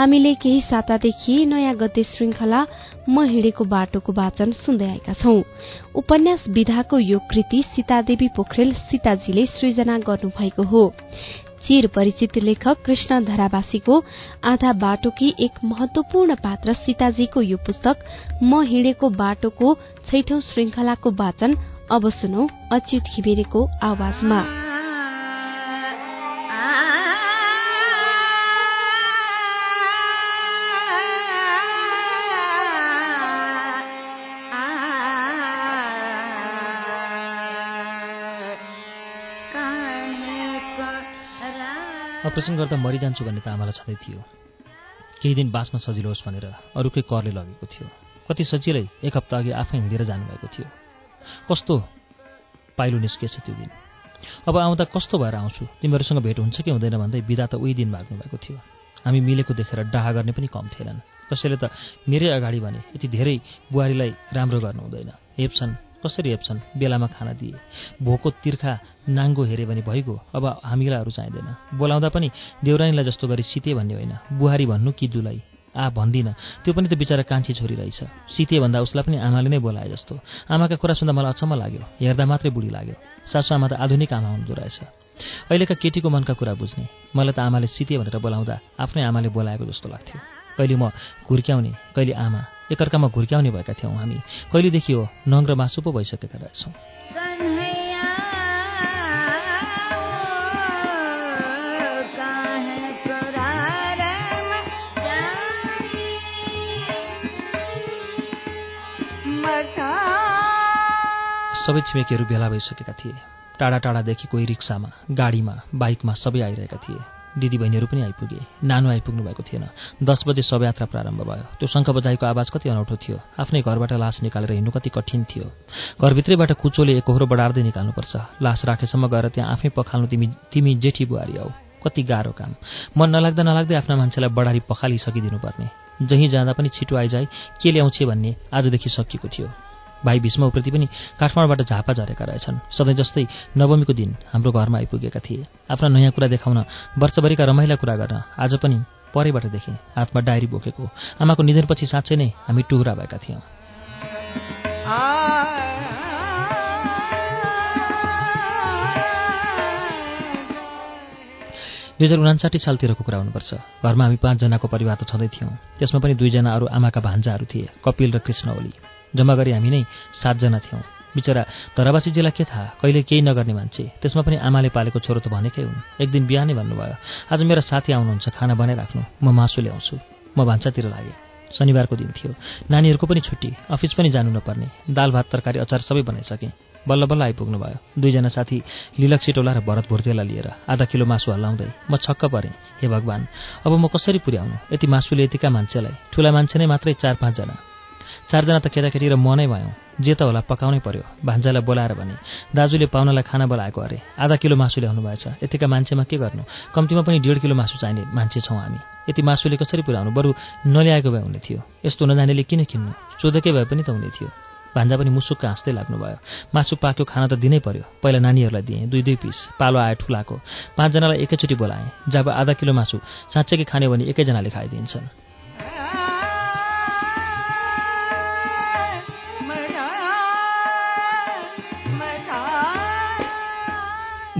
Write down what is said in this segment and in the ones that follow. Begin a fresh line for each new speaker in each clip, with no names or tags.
हामीले केही सातादेखि नयाँ गद्य श्रृंखला म हिँडेको बाटोको वाचन सुन्दै आएका छौं। उपन्यास विधाको यो कृति सीतादेवी पोखरेल सीताजीले सृजना गर्नुभएको हो। चिर परिचित लेखक कृष्ण धरावासीको आधा बाटोकी एक महत्वपूर्ण पात्र सीताजीको यो पुस्तक म हिँडेको बाटोको छैठौं श्रृंखलाको वाचन अब सुनौ अच्युत घिमिरेको आवाजमा।
अपरेसन गर्दा मरिजान्छु भन्ने त आमालाई छँदै थियो। केही दिन बाँच्न सजिलो होस् भनेर अरूकै करले लगेको थियो। कति सजिलै एक हप्ता अघि आफै हिँडेर जानुभएको थियो। कस्तो पाइलो निस्किएछ त्यो दिन। अब आउँदा कस्तो भएर आउँछु? तिमीहरूसँग भेट हुन्छ कि हुँदैन भन्दै बिदा त उही दिन माग्नु भएको थियो। हामी मिलेको देखेर डाहा गर्ने पनि कम थिएनन्। कसैले त मेरै अगाडि भने यति धेरै बुहारीलाई राम्रो गर्नु हुँदैन हेप्छन्। कसरी हेप्छन्? बेलामा खाना दिए। भोको तिर्खा नाङ्गो हेऱ्यो भने भइगयो। अब हामीलाई चाहिँदैन। बोलाउँदा पनि देउरानीलाई जस्तो गरी सिते भन्ने होइन। बुहारी भन्नु कि दुलाई आ भन्दिनँ। त्यो पनि त बिचरा कान्छी छोरी रहेछ। सिते भन्दा उसलाई पनि आमाले नै बोलाए जस्तो। आमाका कुरा सुन्दा मलाई अचम्म लाग्यो। हेर्दा मात्रै बुढी लाग्यो। सासु आमा त आधुनिक आमा हुँदो रहेछ। अहिलेका केटीको मनका कुरा बुझ्ने। मलाई त आमाले सिते भनेर बोलाउँदा आफ्नै आमाले बोलाएको जस्तो लाग्थ्यो। कहिले म घुर्क्याउने कहिले आमा एकअर्कामा घुर्क्याउने भएका थियौँ हामी। कहिलेदेखि हो नङ र मासु पो भइसकेका रहेछौँ। सबै छिमेकीहरू भेला भइसकेका थिए। टाढा टाढादेखि कोही रिक्सामा गाडीमा बाइकमा सबै आइरहेका थिए। दिदीबहिनीहरू पनि आइपुगे। नानो आइपुग्नु भएको थिएन। दस बजे शवयात्रा प्रारम्भ भयो। त्यो शङ्ख बजाइको आवाज कति अनौठो थियो। आफ्नै घरबाट लास निकालेर हिँड्नु कति कठिन थियो। घरभित्रैबाट कुचोले एकहोरो बढार्दै निकाल्नुपर्छ। लास राखेसम्म गएर त्यहाँ आफै पखाल्नु तिमी तिमी जेठी बुहारी आऊ कति गाह्रो काम। मन नलाग्दा नलाग्दै आफ्ना मान्छेलाई बढारी पखालिसकिदिनु पर्ने जहीँ जाँदा पनि छिटो आइजाए के ल्याउँछे भन्ने आजदेखि सकिएको थियो। भाइ भीष्मप्रति पनि काठमाडौँबाट झापा झरेका रहेछन्। सधैँ जस्तै नवमीको दिन हाम्रो घरमा आइपुगेका थिए। आफ्ना नयाँ कुरा देखाउन वर्षभरिका रमाइला कुरा गर्न आज पनि परैबाट देखेँ। हातमा डायरी बोकेको आमाको निधनपछि साँच्चै नै हामी टुहुरा भएका थियौँ। दुई हजार उनासाठी सालतिरको कुरा हुनुपर्छ। घरमा हामी पाँचजनाको परिवार त छँदै थियौँ। त्यसमा पनि दुईजना अरू आमाका भान्जाहरू थिए कपिल र कृष्ण ओली। जम्मा गरी हामी नै सातजना थियौँ। बिचरा धरावासीजीलाई के थाहा? कहिले केही नगर्ने मान्छे। त्यसमा पनि आमाले पालेको छोरो त भनेकै हुन्। एक दिन बिहानै भन्नुभयो आज मेरा साथी आउनुहुन्छ खाना बनाइराख्नु। म मासु ल्याउँछु। म भान्सातिर लागेँ। शनिबारको दिन थियो। नानीहरूको पनि छुट्टी। अफिस पनि जानु नपर्ने। दाल भात तरकारी अचार सबै बनाइसकेँ। बल्ल बल्ल आइपुग्नु भयो दुईजना साथी लिलक सिटोला र भरत भुर्तेलाई लिएर आधा किलो मासु हल्लाउँदै म छक्क परेँ। हे भगवान्! अब म कसरी पुर्याउनु? यति मासुले यतिका मान्छेलाई। ठुला मान्छे नै मात्रै चार पाँचजना। चारजना त केटाकेटी र म नै भयौँ। जे त होला पकाउनै पर्यो। भान्जालाई बोलाएर भने दाजुले पाहुनालाई खाना बोलाएको अरे। आधा किलो मासु ल्याउनु भएछ यतिका मान्छेमा के गर्नु? कम्तीमा पनि डेढ किलो मासु चाहिने मान्छे छौँ हामी। यति मासुले कसरी पुऱ्याउनु? बरु नल्याएको भए हुने थियो। यस्तो नजानेले किन किन्नु? सोधेकै भए पनि त हुने थियो। भान्जा पनि मुसुक्क हाँस्दै लाग्नुभयो। मासु पाक्यो खाना त दिनै पर्यो। पहिला नानीहरूलाई दिएँ दुई दुई पिस। पालो आयो ठुलाको। पाँचजनालाई एकैचोटि बोलाएँ। जब आधा किलो मासु साँच्चैकै खाने भने एकैजनाले खाइदिन्छन्।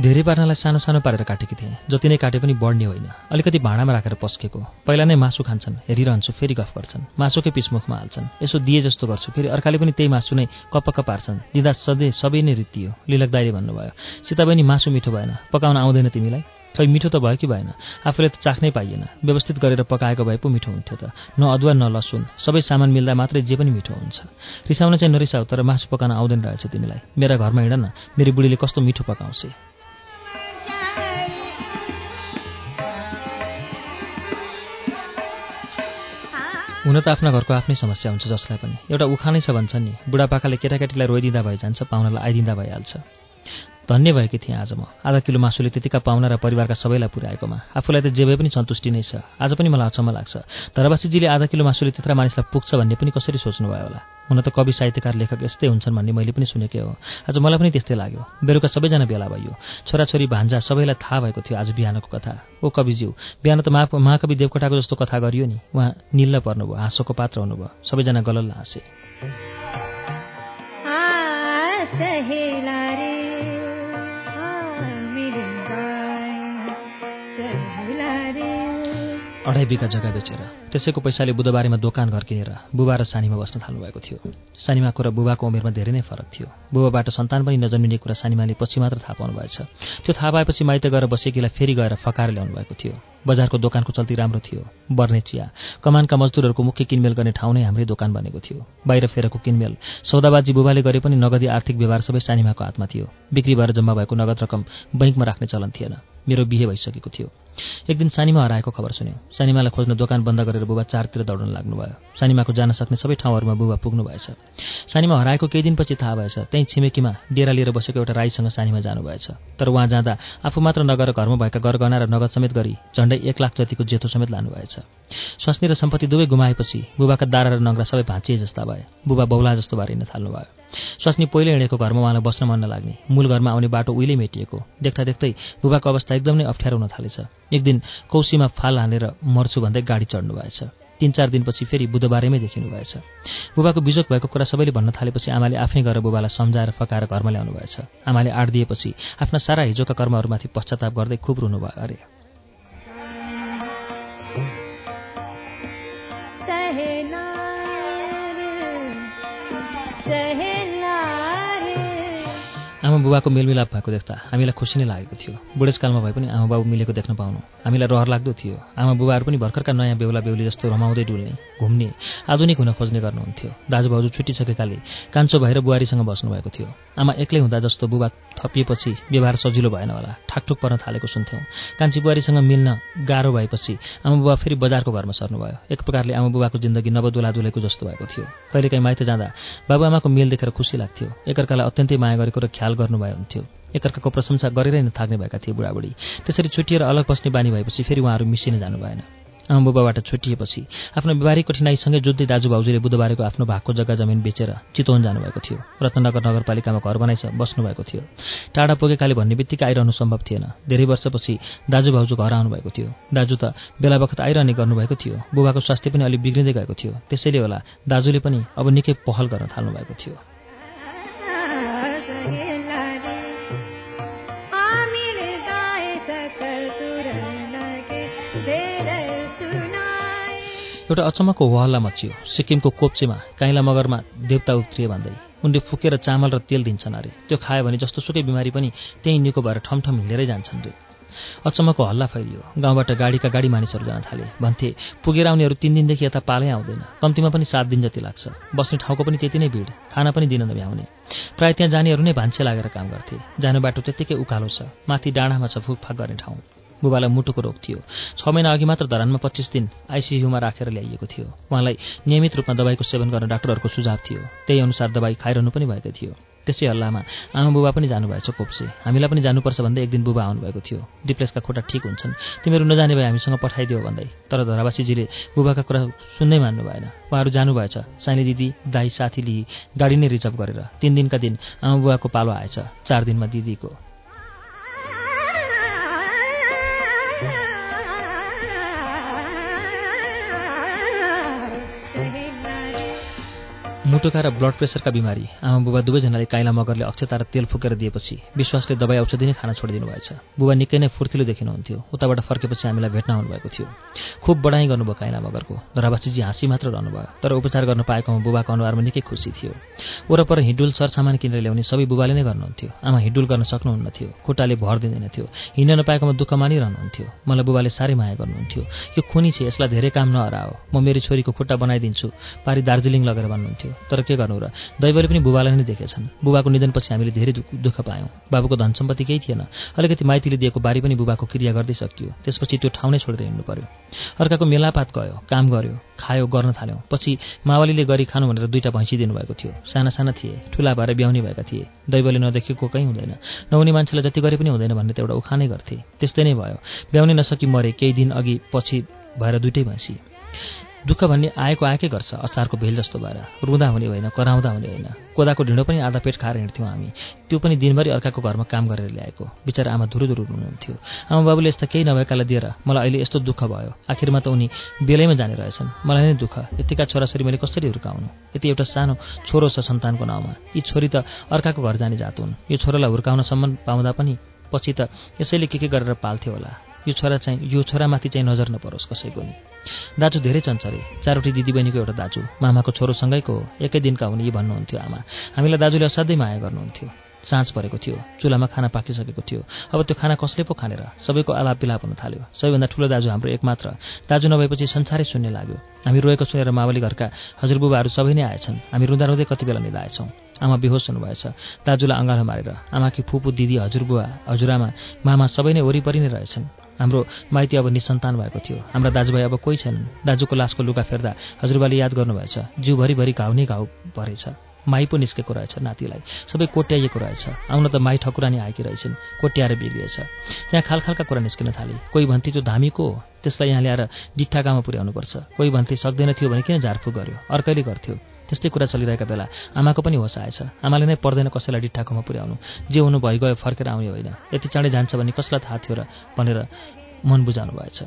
धेरै पार्नलाई सानो सानो पारेर काटेकी थिएँ जति नै काटे पनि बढ्ने होइन। अलिकति भाँडामा राखेर पस्केको। पहिला नै मासु खान्छन् हेरिरहन्छु फेरि गफ गर्छन्। मासुकै पिसमुखमा हाल्छन्। यसो दिए जस्तो गर्छु फेरि अर्काले पनि त्यही मासु नै कपक्क पार्छन् दिँदा सधैँ सबै नै रित्तियो लिलक दाइले भन्नुभयो। सीता बहिनी मासु मिठो भएन पकाउन आउँदैन तिमीलाई। खै मिठो त भयो कि भएन? आफूले त चाख्नै पाइएन। व्यवस्थित गरेर पकाएको भए पो मिठो हुन्थ्यो त। न अदुवा न लसुन सबै सामान मिल्दा मात्रै जे पनि मिठो हुन्छ। रिसाउन चाहिँ नरिसाउ तर मासु पकाउन आउँदैन रहेछ तिमीलाई। मेरा घरमा हिँड न मेरो बुढीले कस्तो मिठो पकाउँछ। हुन त आफ्ना घरको आफ्नै समस्या हुन्छ जसलाई पनि। एउटा उखानै छ भन्छ नि बुढापाकाले केटाकेटीलाई रोइदिँदा भइजान्छ पाहुनालाई आइदिँदा भइहाल्छ। धन्य भएकी थिएँ आज म। आधा किलो मासुले त्यतिका पाहुना र परिवारका सबैलाई पुर्याएकोमा। आफूलाई त जे भए पनि सन्तुष्टि नै छ। आज पनि मलाई अचम्म लाग्छ। धरवासीजीले आधा किलो मासुले त्यत्रा मानिसलाई पुग्छ भन्ने पनि कसरी सोच्नुभयो होला? हुन त कवि साहित्यकार लेखक यस्तै हुन्छन् भन्ने मैले पनि सुनेकै हो। आज मलाई पनि त्यस्तै लाग्यो। बेलुका सबैजना भेला भयो। छोराछोरी भान्जा सबैलाई थाहा भएको थियो आज बिहानको कथा। ओ कविज्यू बिहान त मा महाकवि देवकोटाको जस्तो कथा गरियो नि। उहाँ निल्न पर्नुभयो हाँसोको पात्र हुनुभयो। सबैजना गलल्ल हाँसे। अढाई बिघा जग्गा बेचेर त्यसैको पैसाले बुधबारेमा दोकान घर किनेर बुबा र सानीमा बस्न थाल्नुभएको थियो। सानीमाको र बुबाको उमेरमा धेरै नै फरक थियो। बुबाबाट सन्तान पनि नजन्मिने कुरा सानीमाले पछि मात्र थाहा पाउनु भएछ त्यो थाहा पाएपछि माइत गएर बसेकीलाई फेरि गएर फकाएर ल्याउनु भएको थियो। बजारको दोकानको चल्ती राम्रो थियो। बर्ने चिया। कमानका मजदुरहरूको मुख्य किनमेल गर्ने ठाउँ नै हाम्रै दोकान बनेको थियो। बाहिर फेरको किनमेल। सौदाबाजी बुबाले गरे पनि नगदी आर्थिक व्यवहार सबै सानीमाको हातमा थियो। बिक्री भएर जम्मा भएको नगद रकम बैङ्कमा राख्ने चलन थिएन। मेरो बिहे भइसकेको थियो। एक दिन सानीमा हराएको खबर सुन्यो। सानीमालाई खोज्न दोकान बन्द गरेर बुबा चारतिर दौडन लाग्नुभयो। सानीमाको जान सक्ने सबै ठाउँहरूमा बुबा पुग्नु भएछ। सानीमा हराएको केही दिनपछि थाहा भएछ त्यहीँ छिमेकीमा डेरा लिएर बसेको एउटा राईसँग सानीमा जानुभएछ। तर उहाँ जाँदा आफू मात्र नगर घरमा भएका गरगहना र नगद समेत गरी झण्डै एक लाख जतिको जेठो समेत लानुभएछ। स्वास्नी र सम्पत्ति दुवै गुमाएपछि बुबाका दारा र नङ्ग्रा सबै भाँचिए जस्ता भए। बुबा बौला जस्तो बारिन थाल्नुभयो। स्वास्नी पहिले हिँडेको घरमा उहाँलाई बस्न मन नलाग्ने। मूल घरमा आउने बाटो उहिले मेटिएको। देख्दा देख्दै बुबाको अवस्था एकदम अप्ठ्यारो हुन थालेछ। एक दिन कौसीमा फाल हानेर मर्छु भन्दै गाडी चढ्नु भएछ। तिन चार दिनपछि फेरि बुधबारैमै देखिनु भएछ। बुबाको बिजोक भएको कुरा सबैले भन्न थालेपछि आमाले आफै गएर बुबालाई सम्झाएर फकाएर घरमा ल्याउनु भएछ। आमाले आड दिएपछि आफ्ना सारा हिजोका कर्महरूमाथि पश्चाताप गर्दै खुब रुनुभयो। अरे। आमा बुबाको मेलमिलाप भएको देख्दा हामीलाई खुसी नै लागेको थियो। बुढेसकालमा भए पनि आमा बाबु मिलेको देख्न पाउनु। हामीलाई रहर लाग्दो थियो। आमा बुबाहरू पनि भर्खरका नयाँ बेहुला बेहुली जस्तो रमाउँदै डुल्ने घुम्ने आधुनिक हुन खोज्ने गर्नुहुन्थ्यो। दाजुभाउजू छुट्टिसकेकाले कान्छो भएर बुहारीसँग बस्नुभएको थियो। आमा एक्लै हुँदा जस्तो बुबा थपिएपछि व्यवहार सजिलो भएन होला। ठाकठुक पर्न थालेको सुन्थ्यौँ। कान्छी बुहारीसँग मिल्न गाह्रो भएपछि आमा बुबा फेरि बजारको घरमा सर्नुभयो। एक प्रकारले आमा बुबाको जिन्दगी नवदुला दुलेको जस्तो भएको थियो। कहिलेकाहीँ माइत जाँदा बाबुआमाको मेल देखेर खुसी लाग्थ्यो। एकअर्कालाई अत्यन्तै माया गरेको र ख्याल गर्नुभए हुन्थ्यो। एकअर्काको प्रशंसा गरेरै नथाक्ने भएका थिए बुढाबुढी। त्यसरी छुट्टिएर अलग बस्ने बानी भएपछि फेरि उहाँहरू मिसिन जानु भएन। आमा बुबाबाट छुट्टिएपछि आफ्नो व्यवहारिक कठिनाइसँगै जुझ्दै दाजुभाउजूले बुधबारको आफ्नो भागको जग्गा जमिन बेचेर चितवन जानुभएको थियो। रत्नगर नगरपालिकामा घर बनाइस बस्नुभएको थियो। टाढा पुगेकाले भन्ने बित्तिकै आइरहनु सम्भव थिएन। धेरै वर्षपछि दाजुभाउजू घर आउनुभएको थियो। दाजु त बेला बखत आइरहने गर्नुभएको थियो। बुबाको स्वास्थ्य पनि अलिक बिग्रिँदै गएको थियो। त्यसैले होला दाजुले पनि अब निकै पहल गर्न थाल्नुभएको थियो। एउटा अचम्मको वहल्ला मचियो सिक्किमको कोप्चेमा काइला मगरमा देवता उत्रिए भन्दै। उनले फुकेर चामल र तेल दिन्छन् अरे। त्यो खायो भने जस्तो सुकै बिमारी पनि त्यहीँ निको भएर ठमठम हिँडेरै जान्छन् रे अचम्मको हल्ला फैलियो। गाउँबाट गाडीका गाडी मानिसहरू जान थाले। भन्थे पुगेर आउनेहरू तिन दिनदेखि यता पालै आउँदैन। कम्तीमा पनि सात दिन जति लाग्छ। बस्ने ठाउँको पनि त्यति नै भिड। खाना पनि दिन नभ्याउने। प्रायः त्यहाँ जानेहरू नै भान्से लागेर काम गर्थे। जाने बाटो त्यत्तिकै उकालो छ। माथि डाँडामा छ फुकफाक गर्ने ठाउँ। बुबालाई मुटुको रोग थियो। छ महिना अघि मात्र धरानमा पच्चिस दिन आइसियुमा राखेर ल्याइएको थियो। उहाँलाई नियमित रूपमा दबाईको सेवन गर्न डाक्टरहरूको सुझाव थियो। त्यही अनुसार दबाई खाइरहनु पनि भएको थियो। त्यसै हल्लामा आमा बुबा पनि जानुभएछ कोप्से। हामीलाई पनि जानुपर्छ भन्दै एक दिन बुबा आउनुभएको थियो। डिप्लेसका खुट्टा ठिक हुन्छन्। तिमीहरू नजाने भए हामीसँग पठाइदियो भन्दै। तर धरावासीजीले बुबाका कुरा सुन्नै मान्नु भएन। उहाँहरू जानुभएछ। साइली दिदी दाई साथी लिई गाडी नै रिजर्भ गरेर तिन दिनका दिन आमा बुबाको पालो आएछ। चार दिनमा दिदीको। मुटुका र ब्लड प्रेसरका बिमारी आमा बुबा दुवैजनाले काइला मगरले अक्षता र तेल फुकेर दिएपछि विश्वासले दबाई औषधि नै खान छोडिदिनु भएछ। बुबा निकै नै फुर्तिलो देखिनुहुन्थ्यो। उताबाट फर्केपछि हामीलाई भेट्न आउनुभएको थियो। खुब बढाइ गर्नुभयो काइला मगरको। धरावासीजी हाँसी मात्र रहनुभयो। तर उपचार गर्न पाएकोमा बुबाको अनुहारमा निकै खुसी थियो। वरपर हिडुल सरसामान किनेर ल्याउने सबै बुबाले नै गर्नुहुन्थ्यो। आमा हिडुल गर्न सक्नुहुन्न थियो खुट्टाले भर दिँदैन थियो हिँड्न नपाएकोमा दुःख मानिरहनुहुन्थ्यो मलाई बुबाले साह्रै माया गर्नुहुन्थ्यो। यो खुनी छ यसलाई धेरै काम नहराओ। म मेरो छोरीको खुट्टा बनाइदिन्छु। पारी दार्जिलिङ लगेर भन्नुहुन्थ्यो। तर के गर्नु र दैवले पनि बुबालाई नै देखेछन् बुबाको निधनपछि हामीले धेरै दुःख पायौँ। बाबुको धन सम्पत्ति केही थिएन। अलिकति माइतीले दिएको बारी पनि बुबाको क्रिया गर्दै सकियो। त्यसपछि त्यो ठाउँ नै छोडेर हिँड्नु पर्यो। अर्काको मेलापात गयो काम गर्यो खायो गर्न थाल्यौँ। पछि मावलीले गरी खानु भनेर दुईवटा भैँसी दिनुभएको थियो। साना साना थिए ठुला भएर ब्याउने भएका थिए। दैवले नदेखेको कहीँ हुँदैन। नहुने मान्छेलाई जति गरे पनि हुँदैन भन्ने त एउटा उखानै गर्थे। त्यस्तै नै भयो। ब्याउने नसकी मरे केही दिन अघि पछि भएर दुइटै भैँसी। दुःख भन्ने आएको आएकै गर्छ अचारको भेल जस्तो भएर। रुँदा हुने होइन कराउँदा हुने होइन। कोदाको ढिँडो पनि आधा पेट खाएर हिँड्थ्यौँ हामी। त्यो पनि दिनभरि अर्काको घरमा काम गरेर ल्याएको। बिचरा आमा धुरु धुरु हुनुहुन्थ्यो आमा बाबुले यस्ता केही नभएकालाई दिएर मलाई अहिले यस्तो दुःख भयो। आखिरमा त उनी बेलैमा जाने रहेछन्। मलाई नै दुःख। यतिका छोराछोरी मैले कसरी हुर्काउनु? यति एउटा सानो छोरो छ सन्तानको नाउँमा। यी छोरी त अर्काको घर जाने जात हुन्। यो छोरालाई हुर्काउनसम्म पाउँदा पनि पछि त यसैले के के गरेर पाल्थ्यो होला? यो छोरा चाहिँ यो छोरामाथि चाहिँ नजर नपरोस् कसैको नि दाजु धेरै चञ्चरे चारवटी दिदीबहिनीको एउटा दाजु मामाको छोरोसँगैको हो एकै दिनका हुने यी भन्नुहुन्थ्यो आमा। हामीलाई दाजुले असाध्यै माया गर्नुहुन्थ्यो। साँझ परेको थियो चुलामा खाना पाकिसकेको थियो। अब त्यो खाना कसले पो खानेर? सबैको आलाप बिलाप हुन थाल्यो। सबैभन्दा ठुलो दाजु हाम्रो एकमात्र। दाजु नभएपछि संसारै शून्य लाग्यो। हामी रोएको सुनेर मावली घरका हजुरबुबाहरू सबै नै आएछन्। हामी रुँदा रुँदै कति बेला निधाएछौँ। आमा बेहोस हुनुभएछ। दाजुलाई अँगालो मारेर आमाकी फुपू दिदी हजुरबुवा हजुरआमा मामा सबै नै वरिपरि नै रहेछन्। हाम्रो माइती अब निसन्तान भएको थियो। हाम्रा दाजुभाइ अब कोही छैनन्। दाजुको लासको लुगा फेर्दा हजुरबाले याद गर्नुभएछ जिउभरिभरि घाउ नै घाउ भरेछ। माई पो निस्केको रहेछ नातिलाई। सबै कोट्याइएको रहेछ। आउन त माई ठकुरानी आएकी रहेछन् कोट्याएर बिग्रिएछ। त्यहाँ खालखालका कुरा निस्किन थाले। कोही भन्थे त्यो धामीको हो? त्यसलाई यहाँ ल्याएर डिट्ठाकामा पुर्याउनुपर्छ। कोही भन्थे सक्दैन थियो भने किन झारफुक गर्यो? अर्कैले गर्थ्यो। त्यस्तै कुरा चलिरहेका बेला आमाको पनि होस आएछ। आमाले नै पर्दैन कसैलाई डिट्ठाकोमा पुर्याउनु। जे हुनु भइगयो फर्केर आउने होइन। यति चाँडै जान्छ भने कसलाई थाहा थियो र भनेर मन बुझाउनु भएछ।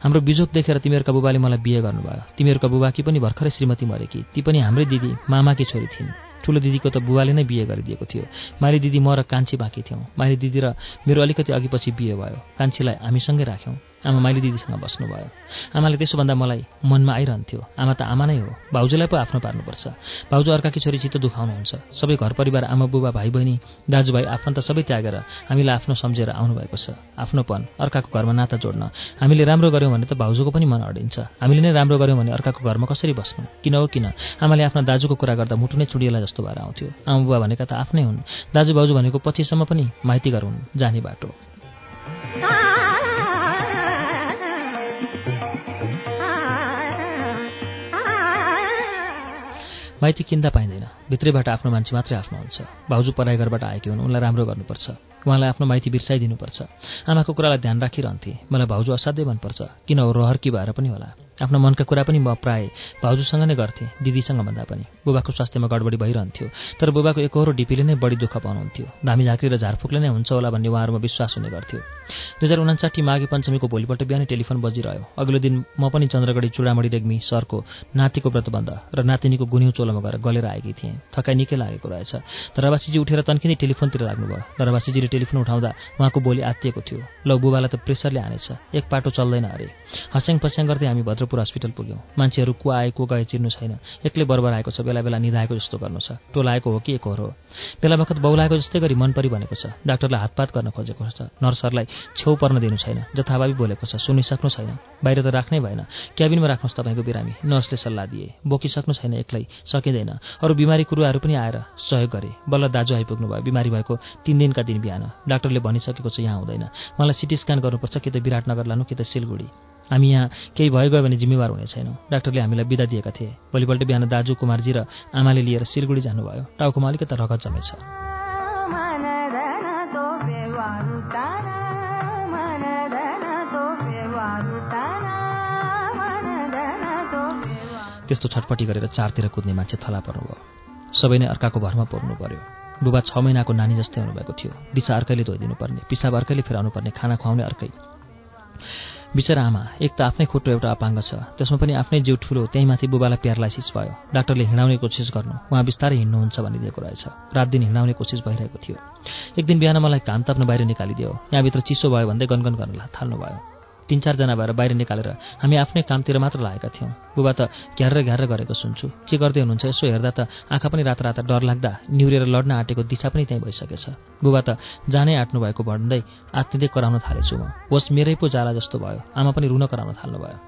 हाम्रो बिजोक देखेर तिमीहरूका बुबाले मलाई बिहे गर्नुभयो। तिमीहरूका बुबाकी पनि भर्खरै श्रीमती मरेकी ती पनि हाम्रै दिदी मामाकी छोरी थिइन्। ठुलो दिदीको त बुवाले नै बिहे गरिदिएको थियो। माइली दिदी म र कान्छी बाँकी थियौँ। माइली दिदी र मेरो अलिकति अघिपछि बिहे भयो। कान्छीलाई हामीसँगै राख्यौँ। आमा माइली दिदीसँग बस्नुभयो। आमाले त्यसोभन्दा मलाई मनमा आइरहन्थ्यो। आमा त आमा नै हो। भाउजूलाई पो आफ्नो पार्नुपर्छ। भाउजू अर्काकी छोरी चित्त दुखाउनुहुन्छ। सबै घर परिवार आमा बुबा भाइ बहिनी दाजुभाइ आफन्त सबै त्यागेर हामीलाई आफ्नो सम्झेर आउनुभएको छ। आफ्नोपन अर्काको घरमा नाता जोड्न। हामीले राम्रो गऱ्यौँ भने त भाउजूको पनि मन अडिन्छ। हामीले नै राम्रो गऱ्यौँ भने अर्काको घरमा कसरी बस्नु? किन हो किन? आमाले आफ्ना दाजुको कुरा गर्दा मुटु नै चुडिएला जस्तो भएर आउँथ्यो। आमा बुबा भनेका त आफ्नै हुन्। दाजु भाउजू भनेको पछिसम्म पनि माइती हुन् जाने बाटो। माइती किन्दा पाइँदैन। भित्रैबाट आफ्नो मान्छे मात्रै आफ्नो हुन्छ। भाउजू पराई घरबाट आएकी हुन्। उनलाई राम्रो गर्नुपर्छ। उहाँलाई आफ्नो माइती बिर्साइदिनुपर्छ आमाको कुरालाई ध्यान राखिरहन्थे। मलाई भाउजू असाध्यै मनपर्छ किन हो रहर कि भएर पनि होला। आफ्नो मनका कुरा पनि म प्राय भाउजूसँग नै गर्थेँ दिदीसँग भन्दा पनि। बुबाको स्वास्थ्यमा गडबडी भइरहन्थ्यो तर बुबाको एकहोरो डिपीले नै बढी दुःख पाउनुहुन्थ्यो। धामी झाँक्री र झारफुकले नै हुन्छ होला भन्ने उहाँहरूमा विश्वास हुने गर्थ्यो। दुई हजार उनासाठी माघे पञ्चमीको भोलिपल्ट बिहानै टेलिफोन बजिरह्यो। अघिल्लो दिन म पनि चन्द्रगढी चुडामणी रेग्मी सरको नातिको व्रतबन्ध र नातिनीको गुन्यु चोलोमा गएर गलेर आएकी थिएँ। थकाइ निकै लागेको रहेछ। दरबासीजी उठेर तन्किँदै टेलिफोनतिर लाग्नुभयो दरबासीजीले टेलिफोन उठाउँदा उहाँको बोली आत्तिएको थियो। लौ बुबालाई त प्रेसरले हानेछ। एक पाटो चल्दैन अरे। हस्याङ फस्याङ गर्दै हामी भद्रपुर हस्पिटल पुग्यौँ। मान्छेहरू को आए को गए चिर्नु छैन। एक्लै बरबर आएको छ। बेला बेला निधाएको जस्तो गर्नु छ। टोलाएको हो कि एक हो? बेला बखत बौलाएको जस्तै गरी मन परि भनेको छ। डाक्टरलाई हातपात गर्न खोजेको छ। नर्सहरूलाई छेउ पर्न दिनु छैन। जथाभावी बोलेको छ। सुनिसक्नु छैन। बाहिर त राख्नै भएन। क्याबिनमा राख्नुहोस् तपाईँको बिरामी। नर्सले सल्लाह दिए। बोकिसक्नु छैन एक्लै। सकिँदैन। अरू बिमारी कुरुवाहरू पनि आएर सहयोग गरे। बल्ल दाजु आइपुग्नु भयो बिमारी भएको तिन दिनका दिन बिहान। डाक्टरले भनिसकेको छ यहाँ हुँदैन। मलाई सिटी स्क्यान गर्नुपर्छ कि त विराटनगर लानु कि त सिलगढी। हामी यहाँ केही भयो गयो भने जिम्मेवार हुने छैनौँ। डाक्टरले हामीलाई बिदा दिएका थिए। भोलिपल्ट बिहान दाजु कुमारजी र आमाले लिएर सिलगढी जानुभयो। टाउकोमा अलिकति रगत जमेछ। त्यस्तो छटपटी गरेर चारतिर कुद्ने मान्छे थला पर्नुभयो। सबै नै अर्काको भरमा पर्नु पर्यो। बुबा छ महिनाको नानी जस्तै हुनुभएको थियो। दिशा अर्कैले धोइदिनु पर्ने पिसाब अर्कैले फेराउनु पर्ने खाना खुवाउने अर्कै। बिचरा आमा एक त आफ्नै खुट्टो एउटा अपाङ्ग छ। त्यसमा पनि आफ्नै जिउ ठुलो त्यहीँ माथि बुबालाई प्यारालाइसिस भयो डाक्टरले हिँडाउने कोसिस गर्नु। उहाँ बिस्तारै हिँड्नुहुन्छ भनिदिएको रहेछ। रात दिन हिँडाउने कोसिस भइरहेको थियो। एक दिन बिहान मलाई घाम ताप्न बाहिर निकालिदियो। यहाँभित्र चिसो भयो भन्दै गनगन गर्न थाल्नुभयो तिन चारजना भएर बाहिर निकालेर हामी आफ्नै कामतिर मात्र लागेका थियौँ बुबा त घ्यारेर घ्यारेर गरेको सुन्छु के गर्दै हुनुहुन्छ यसो हेर्दा त आँखा पनि राता राता डर लाग्दा निहुरेर लड्न आँटेको दिशा पनि त्यहीँ भइसकेछ बुबा त जानै आँट्नु भएको भन्दै आत्तिँदै कराउन थालेछु म होस् मेरै पो जाला जस्तो भयो आमा पनि रुन कराउन थाल्नुभयो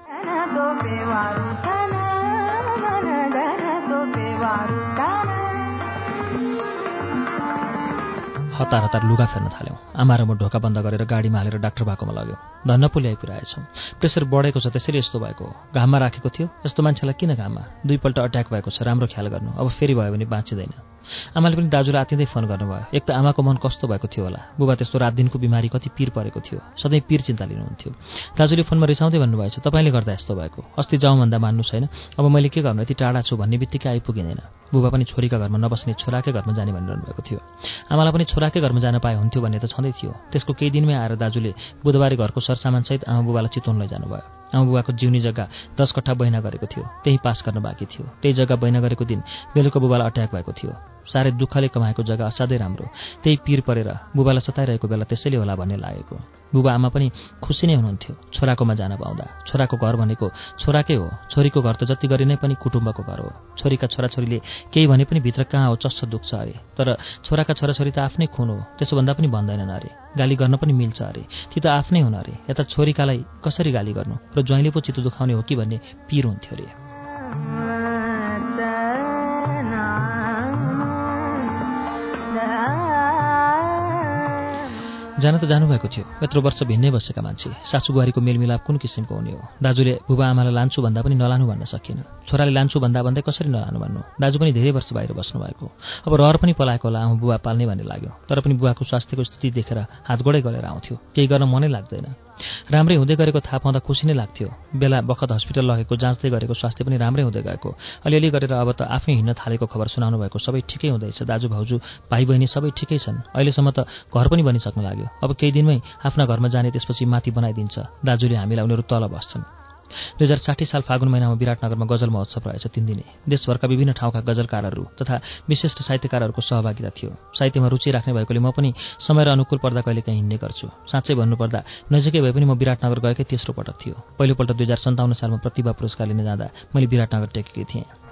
हतार हतार लुगा फेर्न थाल्यौँ। आमा र म ढोका बन्द गरेर गाडीमा हालेर डाक्टर बाकोमा लग्यौँ। धन्न पो ल्याइपुऱ्याएछौँ प्रेसर बढेको छ त्यसैले यस्तो भएको हो। घाममा राखेको थियो। यस्तो मान्छेलाई किन घाममा? दुईपल्ट अट्याक भएको छ राम्रो ख्याल गर्नु। अब फेरि भयो भने बाँचिँदैन। आमाले पनि दाजुलाई आतिँदै फोन गर्नुभयो। एक त आमाको मन कस्तो भएको थियो होला? बुबा त्यस्तो रात दिनको बिमारी कति पिर परेको थियो। सधैँ पिर चिन्ता लिनुहुन्थ्यो। दाजुले फोनमा रिसाउँदै भन्नुभएछ तपाईँले गर्दा यस्तो भएको। अस्ति जाउँ मान्नु छैन अब मैले के गर्नु? यति टाढा छु भन्ने बित्तिकै आइपुगिँदैन। बुबा पनि छोरीका घरमा नबस्ने छोराकै घरमा जाने भनिरहनु भएको थियो। आमालाई पनि छोराकै घरमा जान पाए हुन्थ्यो भन्ने त छँदै थियो। त्यसको केही दिनमै आएर दाजुले बुधबारे घरको सरसामानसहित आमा बुबालाई चितवन लैजानुभयो। आमा बुबाको जिउनी जग्गा दस कट्ठा बहिना गरेको थियो। त्यही पास गर्न बाँकी थियो। त्यही जग्गा बहिना गरेको दिन बेलुका बुबालाई अट्याक भएको थियो। साह्रै दुःखले कमाएको जग्गा असाध्यै राम्रो। त्यही पिर परेर बुबालाई सताइरहेको बेला त्यसैले होला भन्ने लागेको। बुबा आमा पनि खुसी नै हुनुहुन्थ्यो। छोराकोमा जान पाउँदा। छोराको घर भनेको छोराकै हो। छोरीको घर त जति गरे नै पनि कुटुम्बको घर हो। छोरीका छोराछोरीले केही भने पनि भित्र कहाँ हो चस्स दुख्छ अरे। तर छोराका छोराछोरी त आफ्नै खुन हो। त्यसो भन्दा पनि भन्दैनन् अरे। गाली गर्न पनि मिल्छ अरे। ती त आफ्नै हुन अरे। यता छोरीकालाई कसरी गाली गर्नु? र ज्वाइँले पो चित्त दुखाउने हो कि भन्ने पिर हुन्थ्यो अरे। जान त जानुभएको थियो। यत्रो वर्ष भिन्नै बसेका मान्छे सासु बुहारीको मेलमिलाप कुन किसिमको हुने हो? दाजुले बुबा आमालाई लान्छु भन्दा पनि नलानु भन्न सकिएन। छोराले लान्छु भन्दा भन्दै कसरी नलानु भन्नु? दाजु पनि धेरै वर्ष बाहिर बस्नुभएको। अब रहर पनि पलाएको होला आमा बुबा पाल्ने भन्ने लाग्यो। तर पनि बुवाको स्वास्थ्यको स्थिति देखेर हातगोडै गरेर आउँथ्यो। केही गर्न मनै लाग्दैन। राम्रै हुँदै गरेको थाहा पाउँदा खुसी नै लाग्थ्यो। बेला बखत हस्पिटल लगेको जाँच्दै गरेको स्वास्थ्य पनि राम्रै हुँदै गएको। अलिअलि गरेर अब त आफै हिँड्न थालेको खबर सुनाउनु भएको सबै ठिकै हुँदैछ। दाजु भाउजू भाइ बहिनी सबै ठिकै छन्। अहिलेसम्म त घर पनि बनिसक्नु लाग्यो। अब केही दिनमै आफ्ना घरमा जाने त्यसपछि माथि बनाइदिन्छ। दाजुले हामीलाई उनीहरू तल बस्छन्। दुई हजार साठी साल फागुन महिनामा विराटनगरमा गजल महोत्सव रहेछ तिन दिने। देशभरका विभिन्न ठाउँका गजलकारहरू तथा विशिष्ट साहित्यकारहरूको सहभागिता थियो। साहित्यमा रुचि राख्ने भएकोले म पनि समय र अनुकूल पर्दा कहिले काहीँ हिँड्ने गर्छु। साँच्चै भन्नुपर्दा नजिकै भए पनि म विराटनगर गएकै तेस्रो पटक थियो। पहिलोपल्ट दुई हजार सन्ताउन्न सालमा प्रतिभा पुरस्कार लिन जाँदा मैले विराटनगर टेकेकी थिएँ।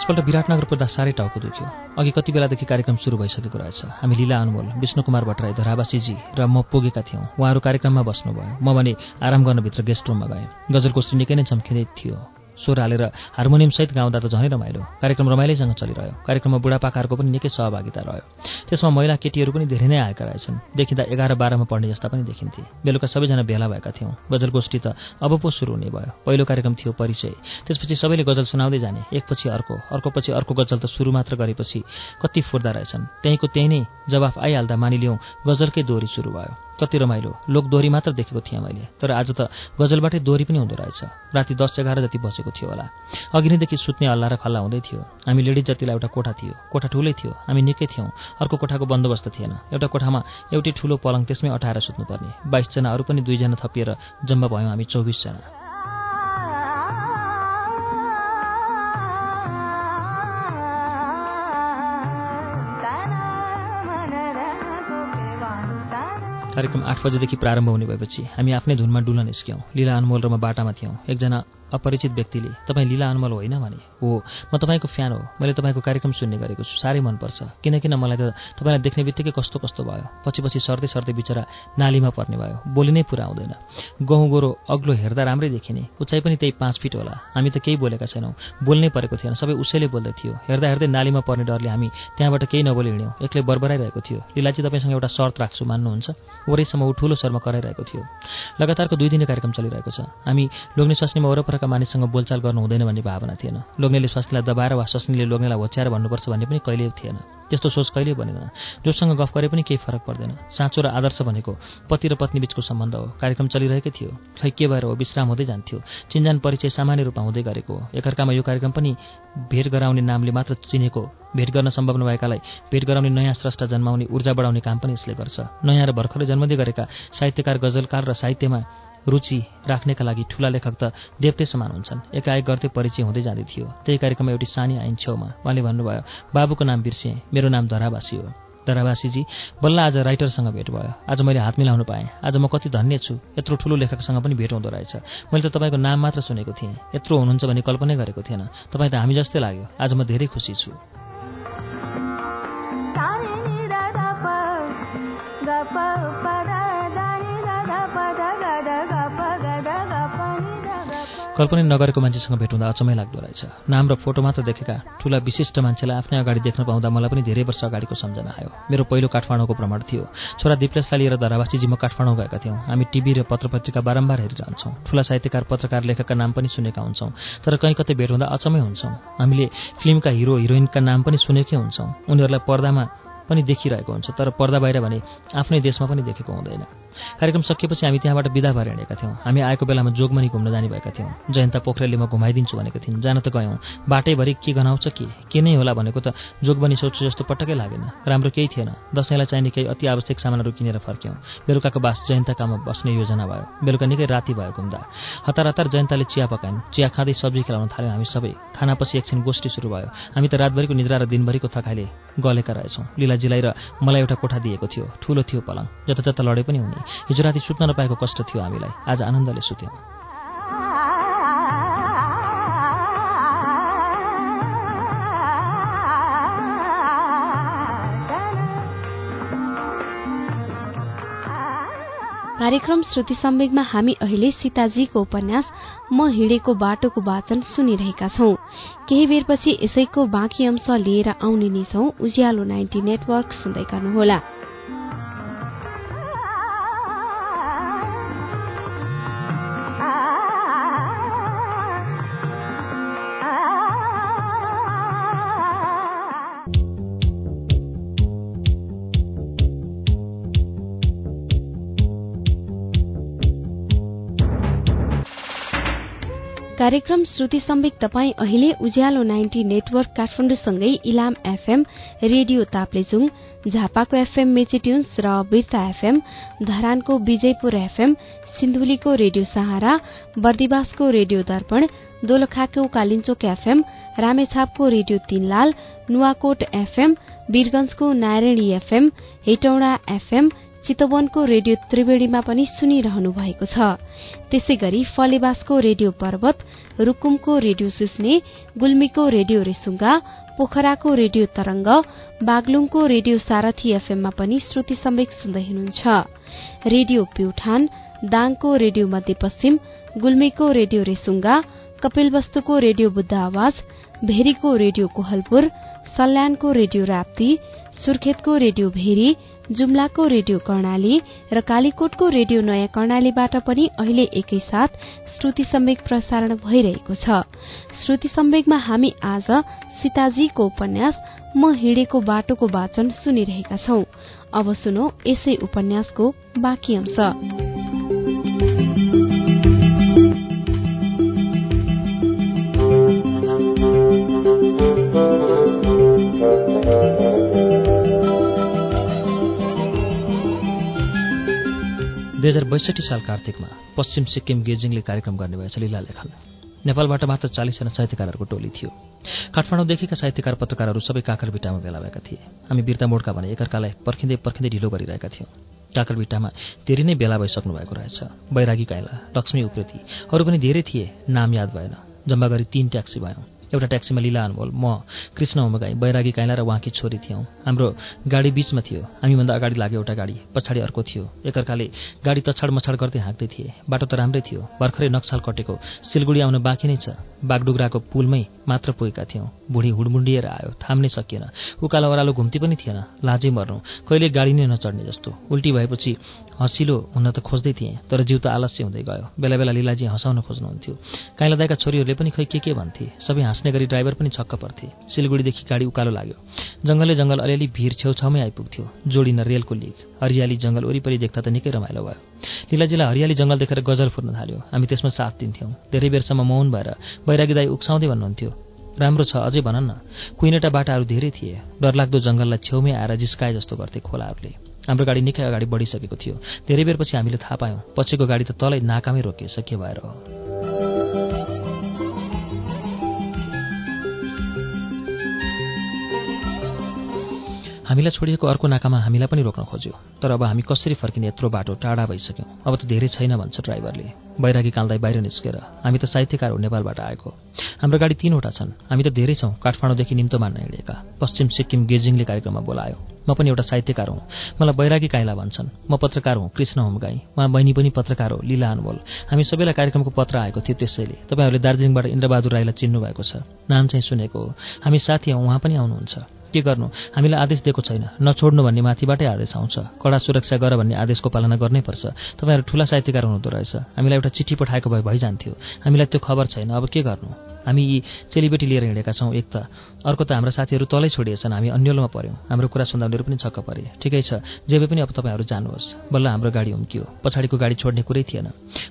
यसपल्ट विराटनगर पुग्दा साह्रै टाउको दुख्यो अघि कति बेलादेखि कार्यक्रम सुरु भइसकेको रहेछ। हामी लीला अनमोल विष्णुकुमार भट्टराई धरावासीजी र म पुगेका थियौँ। उहाँहरू कार्यक्रममा बस्नुभयो। म भने आराम गर्नभित्र गेस्ट रुममा गएँ। गजलको निकै नै चम्किँदै थियो। स्वर हालेर हार्मोनियमसहित गाउँदा त झनै रमाइलो। कार्यक्रम रमाइलैसँग चलिरह्यो। कार्यक्रममा बुढापाकाहरूको पनि निकै सहभागिता रह्यो। त्यसमा महिला केटीहरू पनि धेरै नै आएका रहेछन्। देखिँदा एघार बाह्रमा पढ्ने जस्ता पनि देखिन्थे। बेलुका सबैजना भेला भएका थियौँ। गजल गोष्ठी त अब पो सुरु हुने भयो। पहिलो कार्यक्रम थियो परिचय। त्यसपछि सबैले गजल सुनाउँदै जाने। एकपछि अर्को अर्कोपछि अर्को गजल त सुरु मात्र गरेपछि कति फुर्दा रहेछन्। त्यहीँको त्यही नै जवाफ आइहाल्दा मानिलिउँ गजलकै दोहोरी सुरु भयो। कति रमाइलो लोकदोहोरी मात्र देखेको थिएँ मैले। तर आज त गजलबाटै दोहोरी पनि हुँदो रहेछ। राति दस एघार जति बसेको थियो होला। अघि नैदेखि सुत्ने हल्ला र खल्ला हुँदै थियो। हामी लेडिज जतिलाई एउटा कोठा थियो। कोठा ठुलै थियो। हामी निकै थियौँ। अर्को कोठाको बन्दोबस्त थिएन। एउटा कोठामा एउटै ठुलो पलङ त्यसमै अठाएर सुत्नुपर्ने। बाइसजना अरू पनि दुईजना थपिएर जम्मा भयौँ हामी चौबिसजना। कार्यक्रम आठ बजेदेखि प्रारम्भ हुने भएपछि हामी आफ्नै धुनमा डुल्न निस्क्यौँ। लीला अनमोल र म बाटामा थियौँ। एकजना अपरिचित व्यक्तिले तपाईँ लीला अनमल होइन भने हो म तपाईँको फ्यान हो मैले तपाईँको कार्यक्रम सुन्ने गरेको छु साह्रै मनपर्छ। किनकिन मलाई त तपाईँलाई देख्ने बित्तिकै कस्तो कस्तो भयो पछि पछि सर्दै सर्दै बिचरा नालीमा पर्ने भयो बोली नै पुरा आउँदैन गहुँ गोरो अग्लो हेर्दा राम्रै देखिने उचाइ पनि त्यही पाँच फिट होला हामी त केही बोलेका छैनौँ बोल्नै परेको थिएन सबै उसैले बोल्दै थियो। हेर्दा हेर्दै नालीमा पर्ने डरले हामी त्यहाँबाट केही नबोली हिँड्यौँ एक्लै बरबराइरहेको थियो। लिलाची तपाईँसँग एउटा सर्त राख्छु मान्नुहुन्छ? वरैसम्म ऊ ठुलो स्वरमा कराइरहेको थियो। लगातारको दुई दिने कार्यक्रम चलिरहेको छ। हामी लोग्ने स्वास्नीमा वरपरका मानिससँग बोलचाल गर्नु हुँदैन भन्ने भावना थिएन। लोग्नेले स्वास्नीलाई दबाएर वा स्वास्नीले लोग्नेलाई होच्याएर भन्नुपर्छ भन्ने पनि कहिल्यै थिएन। त्यस्तो सोच कहिल्यै बनेन। जोसँग गफ गरे पनि केही फरक पर्दैन। साँचो र आदर्श भनेको पति र पत्नी बिचको सम्बन्ध हो। कार्यक्रम चलिरहेकै थियो। खै के भएर हो? विश्राम हुँदै जान्थ्यो। चिन्जान परिचय सामान्य रूपमा हुँदै गरेको एकअर्कामा यो कार्यक्रम पनि भेट गराउने नामले मात्र चिनेको भेट गर्न सम्भव नभएकालाई भेट गराउने नयाँ स्रष्टा जन्माउने ऊर्जा बढाउने काम पनि यसले गर्छ। नयाँ र भर्खरै जन्मदै गरेका साहित्यकार गजलकार र साहित्यमा रुचि राख्नेका लागि ठुला लेखक त देवते समान हुन्छन्। एकाएक गर्दै परिचय हुँदै जाँदै थियो। त्यही कार्यक्रममा एउटी सानी आइन छेउमा उहाँले भन्नुभयो बाबुको नाम बिर्सेँ मेरो नाम धरावासी हो। धरावासीजी बल्ल आज राइटरसँग भेट भयो। आज मैले हात मिलाउनु पाएँ। आज म कति धन्य छु। यत्रो ठुलो लेखकसँग पनि भेट हुँदो रहेछ। मैले त तपाईँको नाम मात्र सुनेको थिएँ। यत्रो हुनुहुन्छ भने कल्पनै गरेको थिएन। तपाईँ त हामी जस्तै लाग्यो। आज म धेरै खुसी छु। कल्पना नगरेको मान्छेसँग भेट हुँदा अचम्मै लाग्दो रहेछ। नाम र फोटो मात्र देखेका ठुला विशिष्ट मान्छेलाई आफ्नै अगाडि देख्न पाउँदा मलाई पनि धेरै वर्ष अगाडिको सम्झना आयो। मेरो पहिलो काठमाडौँको भ्रमण थियो। छोरा दिप्लेसलाई लिएर म काठमाडौँ गएका थियौँ। हामी टिभी र पत्र पत्रिका बारम्बार हेरिरहन्छौँ ठुला साहित्यकार पत्रकार लेखकका नाम पनि सुनेका हुन्छौँ। तर कहीँ कतै भेट हुँदा अचम्मै हुन्छौँ। हामीले फिल्मका हिरो हिरोइनका नाम पनि सुनेकै हुन्छौँ। उनीहरूलाई पर्दामा पनि देखिरहेको हुन्छ तर पर्दा बाहिर भने आफ्नै देशमा पनि देखेको हुँदैन। कार्यक्रम सकिएपछि हामी त्यहाँबाट विदा भएर हिँडेका थियौँ। हामी आएको बेलामा जोगमनी घुम्न जाने भएका थियौँ। जयन्ता पोखरेलले म घुमाइदिन्छु भनेको थिइन्। जान त गयौँ। बाटैभरि के गनाउँछ के के नै होला भनेको त जोगबनी सोच्छु जस्तो पटक्कै लागेन। राम्रो केही थिएन। दसैँलाई चाहिने केही अति आवश्यक सामानहरू किनेर फर्क्यौँ। बेलुकाको बास जयन्ताकामा बस्ने योजना भयो। बेलुका निकै राति भयो घुम्दा। हतार हतार जयन्ताले चिया पकाइन्। चिया खाँदै सब्जी खेलाउन थाल्यौँ हामी सबै। खानापछि एकछिन गोष्ठी सुरु भयो। हामी त रातभरिको निद्रा र दिनभरिको थकाइले गलेका रहेछौँ। लिलाजीलाई र मलाई एउटा कोठा दिएको थियो। ठुलो थियो पलङ। जता जता लडे पनि हुने। हिजो राति सुत्न नपाएको कष्ट थियो हामीलाई। आज आनन्दले सुत्यौँ।
कार्यक्रम श्रुति सम्वेगमा हामी अहिले सीताजीको उपन्यास म हिँडेको बाटोको वाचन सुनिरहेका छौं। केही बेरपछि यसैको बाँकी अंश लिएर आउने नै छौं। उज्यालो नाइन्टी नेटवर्क सुन्दै गर्नुहोला। कार्यक्रम श्रुति सम्वेक तपाईँ अहिले उज्यालो नाइन्टी नेटवर्क काठमाडौँसँगै इलाम एफएम रेडियो ताप्लेजुङ झापाको एफएम मेचिट्युन्स र बिर्ता एफएम धरानको विजयपुर एफएम सिन्धुलीको रेडियो सहारा बर्दिवासको रेडियो दर्पण दोलखाको कालिचोक एफएम रामेछापको रेडियो तीनलाल नुवाकोट एफएम वीरगंजको नारायणी एफएम हेटौँडा एफएम चितवनको रेडियो त्रिवेणीमा पनि सुनिरहनु भएको छ। त्यसै गरी फलेवासको रेडियो पर्वत रूकुमको रेडियो सिस्ने गुल्मीको रेडियो रेसुङ्गा पोखराको रेडियो तरंग बागलुङको रेडियो सारथी एफएममा पनि श्रुति सम्वेक सुन्दै हुनुहुन्छ। रेडियो प्युठान दाङको रेडियो मध्यपश्चिम गुल्मीको रेडियो रेसुङ्गा कपिलवस्तुको रेडियो बुद्ध आवाज भेरीको रेडियो कोहलपुर सल्यानको रेडियो राप्ती सुर्खेतको रेडियो भेरी जुम्लाको रेडियो कर्णाली र कालीकोटको रेडियो नयाँ कर्णालीबाट पनि अहिले एकैसाथ श्रुति सम्वेक प्रसारण भइरहेको छ। श्रुति सम्वेकमा हामी आज सीताजीको उपन्यास म हिँडेको बाटोको वाचन सुनिरहेका छौं। अब सुनौ यसै उपन्यासको बाँकी अंश।
दुई हजार बैसठी साल कार्तिकमा पश्चिम सिक्किम गेजिङले कार्यक्रम गर्ने भएछ लीला लेखन नेपालबाट मात्र चालिसजना साहित्यकारहरूको टोली थियो। काठमाडौँदेखिका साहित्यकार पत्रकारहरू सबै काकरबिटामा भेला भएका थिए। हामी बिर्ता मोडका भने एकअर्कालाई पर्खिँदै पर्खिँदै ढिलो गरिरहेका थियौँ। काकरबिटामा धेरै नै बेला भइसक्नु भएको रहेछ। बैरागी काइला लक्ष्मी उप्रेती अरू पनि धेरै थिए। नाम याद भएन। जम्मा गरी तीन ट्याक्सी भयौँ। एउटा ट्याक्सीमा लीला अनमोल म कृष्ण उमगाई बैरागी काइला र उहाँकी छोरी थियौँ। हाम्रो गाडी बीचमा थियो। हामीभन्दा अगाडि लाग्यो एउटा गाडी पछाडि अर्को थियो। एकअर्काले गाडी तछाड मछाड गर्दै हाँक्दै थिए। बाटो त राम्रै थियो। भर्खरै नक्साल कटेको सिलगुडी आउन बाँकी नै छ। बागडुग्राको पुलमै मात्र पुगेका थियौँ। बुढी हुडमुन्डिएर आयो। थाम्नै सकिएन। उकालो ओह्रालो घुम्ती पनि थिएन। लाजै मर्नु। कहिले गाडी नै नचढ्ने जस्तो। उल्टी भएपछि हँसिलो हुन त खोज्दै थिएँ तर जिउ त आलस्य हुँदै गयो। बेला बेला लीलाजी हँसाउन खोज्नुहुन्थ्यो। काइला दाईका छोरीहरूले पनि खै के के भन्थे? सबै हाँस हाँस्ने गरी ड्राइभर पनि छक्क पर्थे सिलगढीदेखि गाडी उकालो लाग्यो। जङ्गलले जङ्गल अलिअलि भिर छेउछाउमै आइपुग्थ्यो। जोडिन रेलको लिग हरियाली जङ्गल वरिपरि देख्दा त निकै रमाइलो भयो। लिलाजीलाई हरियाली जङ्गल देखेर गजल फुर्न थाल्यो। हामी त्यसमा साथ दिन्थ्यौँ। धेरै बेरसम्म मौन भएर बैरागी दाई उक्साउँदै भन्नुहुन्थ्यो राम्रो छ अझै भन न। कुइनेटा बाटाहरू धेरै थिए। डरलाग्दो जङ्गललाई छेउमै आएर जिस्काए जस्तो गर्थे खोलाहरूले। हाम्रो गाडी निकै अगाडि बढिसकेको थियो। धेरै बेरपछि हामीले थाहा पायौँ पछिको गाडी त तलै नाकामै रोकिएछ के भएर हो। हामीलाई छोडिएको अर्को नाकामा हामीलाई पनि रोक्न खोज्यो। तर अब हामी कसरी फर्किने यत्रो बाटो टाढा भइसक्यौँ? अब त धेरै छैन भन्छ ड्राइभरले। बैरागी काल्दै बाहिर निस्केर हामी त साहित्यकार हो नेपालबाट आएको। हाम्रो गाडी तिनवटा छन्। हामी त धेरै छौँ। काठमाडौँदेखि निम्तो मान्न हिँडेका। पश्चिम सिक्किम गेजिङले कार्यक्रममा बोलायो। म पनि एउटा साहित्यकार हुँ। मलाई बैरागी काइला भन्छन्। म पत्रकार हुँ। कृष्ण होमगाई। उहाँ बहिनी पनि पत्रकार हो। लीला अनमोल। हामी सबैलाई कार्यक्रमको पत्र आएको थियो त्यसैले। तपाईँहरूले दार्जिलिङबाट इन्द्रबहादुर राईलाई चिन्नुभएको छ। नाम चाहिँ सुनेको हो। हामी साथी हौँ। उहाँ पनि आउनुहुन्छ। के गर्नु? हामीलाई आदेश दिएको छैन। नछोड्नु भन्ने माथिबाटै आदेश आउँछ। कडा सुरक्षा गर भन्ने आदेशको पालना गर्नै पर्छ। तपाईँहरू ठुला साहित्यकार हुनुहुँदो रहेछ। हामीलाई एउटा चिठी पठाएको भए भइजान्थ्यो। हामीलाई त्यो खबर छैन। अब के गर्नु? हामी यी चेलीबेटी लिएर हिँडेका छौँ एक त। अर्को त हाम्रा साथीहरू तलै छोडिएछन् हामी अन्यलोमा पऱ्यौँ। हाम्रो कुरा सुन्दा उनीहरू पनि छक्क परे। ठिकै छ जे भए पनि अब तपाईँहरू जानुहोस्। बल्ल हाम्रो गाडी हुम्कियो। पछाडिको गाडी छोड्ने कुरै थिएन।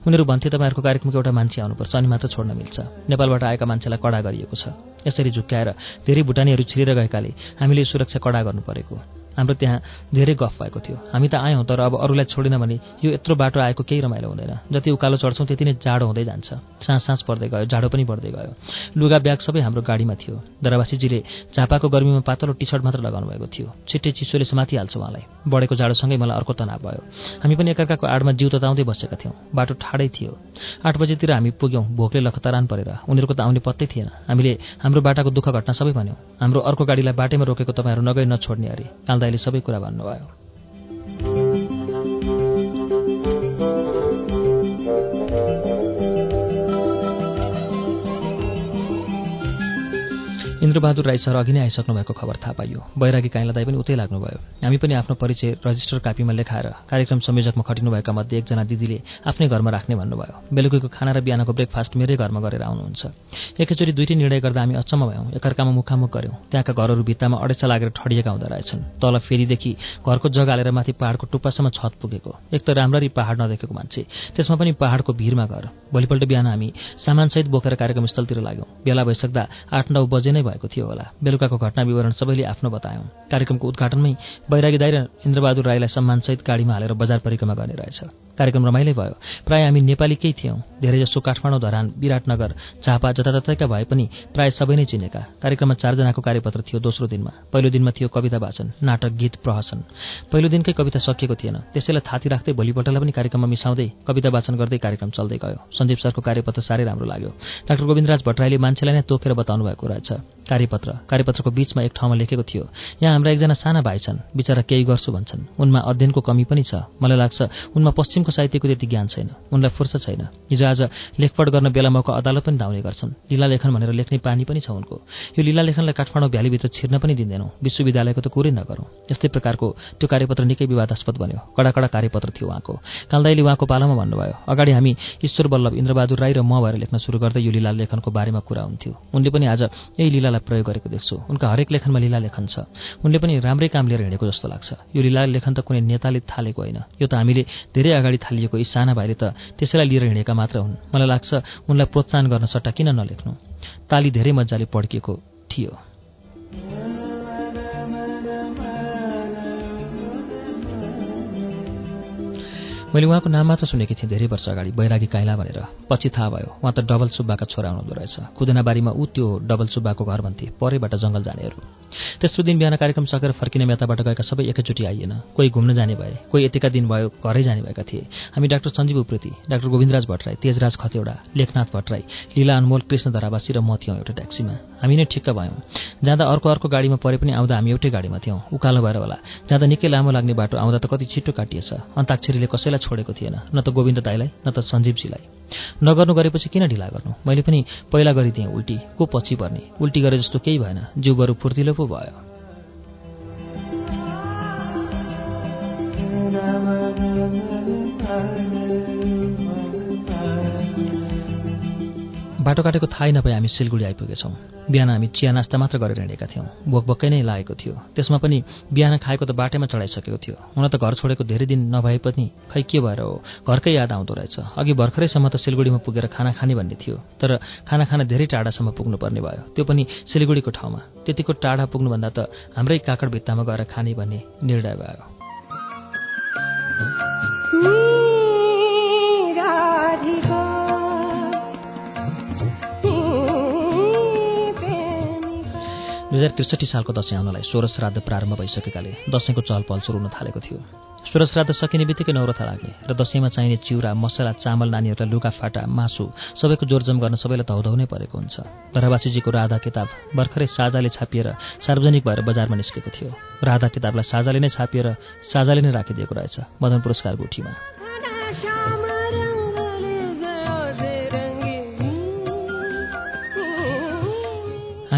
उनीहरू भन्थे तपाईँहरूको कार्यक्रमको एउटा मान्छे आउनुपर्छ अनि मात्र छोड्न मिल्छ। नेपालबाट आएका मान्छेलाई कडा गरिएको छ। यसरी झुक्क्याएर धेरै भुटानीहरू छिरेर गएकाले हामीले सुरक्षा कडा गर्नु परेको। हाम्रो त्यहाँ धेरै गफ भएको थियो। हामी त आयौँ तर अब अरूलाई छोडेन भने यो यत्रो बाटो आएको केही रमाइलो हुँदैन। जति उकालो चढ्छौँ त्यति नै जाडो हुँदै जान्छ। सास सास पर्दै गयो जाडो पनि बढ्दै गयो। लुगा ब्याग सबै हाम्रो गाडीमा थियो। दरावासीजीले चापाको गर्मीमा पातलो टी सर्ट मात्र लगाउनु भएको थियो। छिट्टै चिसोले समातिहाल्छ उहाँलाई। बढेको जाडोसँगै मलाई अर्को तनाव भयो। हामी पनि एकअर्काको आडमा जिउ तताउँदै बसेका थियौँ। बाटो ठाडै थियो। आठ बजीतिर हामी पुग्यौँ। भोकले लखतरान परेर। उनीहरूको त आउने पत्तै थिएन। हामीले हाम्रो बाटाको दुःख घटना सबै भन्यौँ। हाम्रो अर्को गाडीलाई बाटैमा रोकेको तपाईँहरू नगई नछोड्ने अरे। कालदाईले सबै कुरा भन्नुभयो। इन्द्रबहादुर राई सर अघि नै आइसक्नु भएको खबर थाहा पाइयो। बैरागी काइला दाई पनि उतै लाग्नुभयो। हामी पनि आफ्नो परिचय रजिस्टर कापीमा लेखाएर कार्यक्रम संयोजकमा खटिनुभएका मध्ये एकजना दिदीले आफ्नै घरमा राख्ने भन्नुभयो। बेलुकीको खाना र बिहानको ब्रेकफास्ट मेरै घरमा गरेर आउनुहुन्छ। एकैचोटि दुइटै निर्णय गर्दा हामी अचम्म भयौँ। एकअर्कामा मुखामुख गऱ्यौँ। त्यहाँका घरहरू भित्तामा अडेसा लागेर ठडिएका हुँदो रहेछन्। तल फेरिदेखि घरको जग्गा हालेर माथि पहाडको टुप्पासम्म छत पुगेको। एक त राम्ररी पहाड नदेखेको मान्छे। त्यसमा पनि पहाडको भिरमा घर। भोलिपल्ट बिहान हामी सामानसहित बोकेर कार्यक्रम स्थलतिर लाग्यौँ। बेला भइसक्दा आठ नौ बजे नै भएको थियो होला। बेलुकाको घटना विवरण सबैले आफ्नो बतायौँ। कार्यक्रमको उद्घाटनमै बैरागी दाई र इन्द्रबहादुर राईलाई सम्मानसहित गाडीमा हालेर बजार परिक्रमा गर्ने रहेछ। कार्यक्रम रमाइलै भयो। प्रायः हामी नेपालीकै थियौँ। धेरैजसो काठमाडौँ धरान विराटनगर झापा जताततैका भए पनि प्रायः सबै नै चिनेका। कार्यक्रममा चारजनाको कार्यपत्र थियो दोस्रो दिनमा। पहिलो दिनमा थियो कविता वाचन नाटक गीत प्रहसन। पहिलो दिनकै कविता सकिएको थिएन। त्यसैलाई थाती राख्दै भोलिपल्टलाई पनि कार्यक्रममा मिसाउँदै कविता वाचन गर्दै कार्यक्रम चल्दै गयो। सन्दीप सरको कार्यपत्र साह्रै राम्रो लाग्यो। डाक्टर गोविन्दराज भट्टराईले मान्छेलाई नै तोकेर बताउनु भएको रहेछ। कार्यपत्र। कार्यपत्रको बिचमा एक ठाउँमा लेखेको थियो यहाँ हाम्रा एकजना साना भाइ छन्। बिचरा केही गर्छु भन्छन्। उनमा अध्ययनको कमी पनि छ। मलाई लाग्छ उनमा पश्चिमको साहित्यको त्यति ज्ञान छैन। उनलाई फुर्सद छैन। हिजो आज लेखपढ गर्न बेला मौका अदालत पनि धाउने गर्छन्। लीला लेखन भनेर लेख्ने पानी पनि छ उनको। यो लीला लेखनलाई काठमाडौँ भ्यालीभित्र छिर्न पनि दिँदैनौँ। विश्वविद्यालयको त कुरै नगरौँ। यस्तै प्रकारको त्यो कार्यपत्र निकै विवादास्पद बन्यो। कडा कडा कार्यपत्र थियो उहाँको। कालदाईले उहाँको पालामा भन्नुभयो अगाडि हामी ईश्वर बल्लभ इन्द्रबहादुर राई र म भएर लेख्न सुरु गर्दै यो लीला लेखनको बारेमा कुरा हुन्थ्यो। उनले पनि आज यही लीलालाई प्रयोग गरेको देख्छु। उनका हरेक लेखनमा लीला लेखन छ। उनले पनि राम्रै काम लिएर हिँडेको जस्तो लाग्छ। यो लीला लेखन त कुनै नेताले थालेको होइन। यो त हामीले धेरै अगाडि थालिएको यी साना भाइले त त्यसैलाई लिएर हिँडेका मात्र हुन्। मलाई लाग्छ उनलाई प्रोत्साहन गर्न सट्टा किन नलेख्नु? ताली धेरै मजाले पड्किएको थियो। मैले उहाँको नाम मात्र सुनेकी थिएँ धेरै वर्ष अगाडि। बैरागी काइला भनेर। पछि थाहा भयो उहाँ त डबल सुब्बाका छोरा हुनुहुँदो रहेछ। कुदनाबारीमा ऊ त्यो डबल सुब्बाको घर भन्थे परैबाट जङ्गल जानेहरू। तेस्रो दिन बिहान कार्यक्रम सकेर फर्किने मेताबाट गएका सबै एकैचोटि आइएन। कोही घुम्न जाने भए कोही यतिका दिन भयो घरै जाने भएका थिए। हामी डाक्टर सञ्जीव उप्रेती डाक्टर गोविन्दराज भट्टराई तेजराज खतेौडा लेखनाथ भट्टराई लीला अनमोल कृष्ण धरावासी र म थियौँ एउटा ट्याक्सीमा। हामी नै ठिक्क भयौँ। जाँदा अर्को अर्को गाडीमा परे पनि आउँदा हामी एउटै गाडीमा थियौँ। उकालो भएर होला। जाँदा निकै लामो लाग्ने बाटो आउँदा त कति छिट्टो काटिएछ। अन्ताक्षरीले कसैलाई छोडेको थिएन न त गोविन्द दाईलाई न त सञ्जीवजीलाई नगर्नु गरेपछि किन ढिला गर्नु मैले पनि पहिला गरिदिएँ उल्टी को पछि पर्ने उल्टी गरे जस्तो केही भएन जिउ बरु फुर्तिलो पो भयो बाटो काटेको थाहै नपाए हामी सिलगढी आइपुगेछौँ। बिहान हामी चिया नास्ता मात्र गरेर हिँडेका थियौँ। भोकभक्कै नै लागेको थियो। त्यसमा पनि बिहान खाएको त बाटैमा चढाइसकेको थियो। हुन त घर छोडेको धेरै दिन नभए पनि खै के भएर हो? घरकै याद आउँदो रहेछ। अघि भर्खरैसम्म त सिलगढीमा पुगेर खाना खाने भन्ने थियो। तर खाना खाना धेरै टाढासम्म पुग्नुपर्ने भयो। त्यो पनि सिलगढीको ठाउँमा। त्यतिको टाढा पुग्नुभन्दा त हाम्रै काकड भित्तामा गएर खाने भन्ने निर्णय भयो। दुई हजार त्रिसठी सालको दसैँ आउनलाई सोह्र श्राद्ध प्रारम्भ भइसकेकाले दसैँको चहल पहल सुरु हुन थालेको थियो। सोह्र श्राद्ध सकिने बित्तिकै नौरथा लाग्ने र दसैँमा चाहिने चिउरा मसला चामल नानीहरूलाई लुगाफाटा मासु सबैको जोरजम गर्न सबैलाई धौधौ नै परेको हुन्छ। धरावासीजीको राधा किताब भर्खरै साझाले छापिएर सार्वजनिक भएर बजारमा निस्केको थियो। राधा किताबलाई साझाले नै छापिएर साझाले नै राखिदिएको रहेछ मदन पुरस्कार गुठीमा।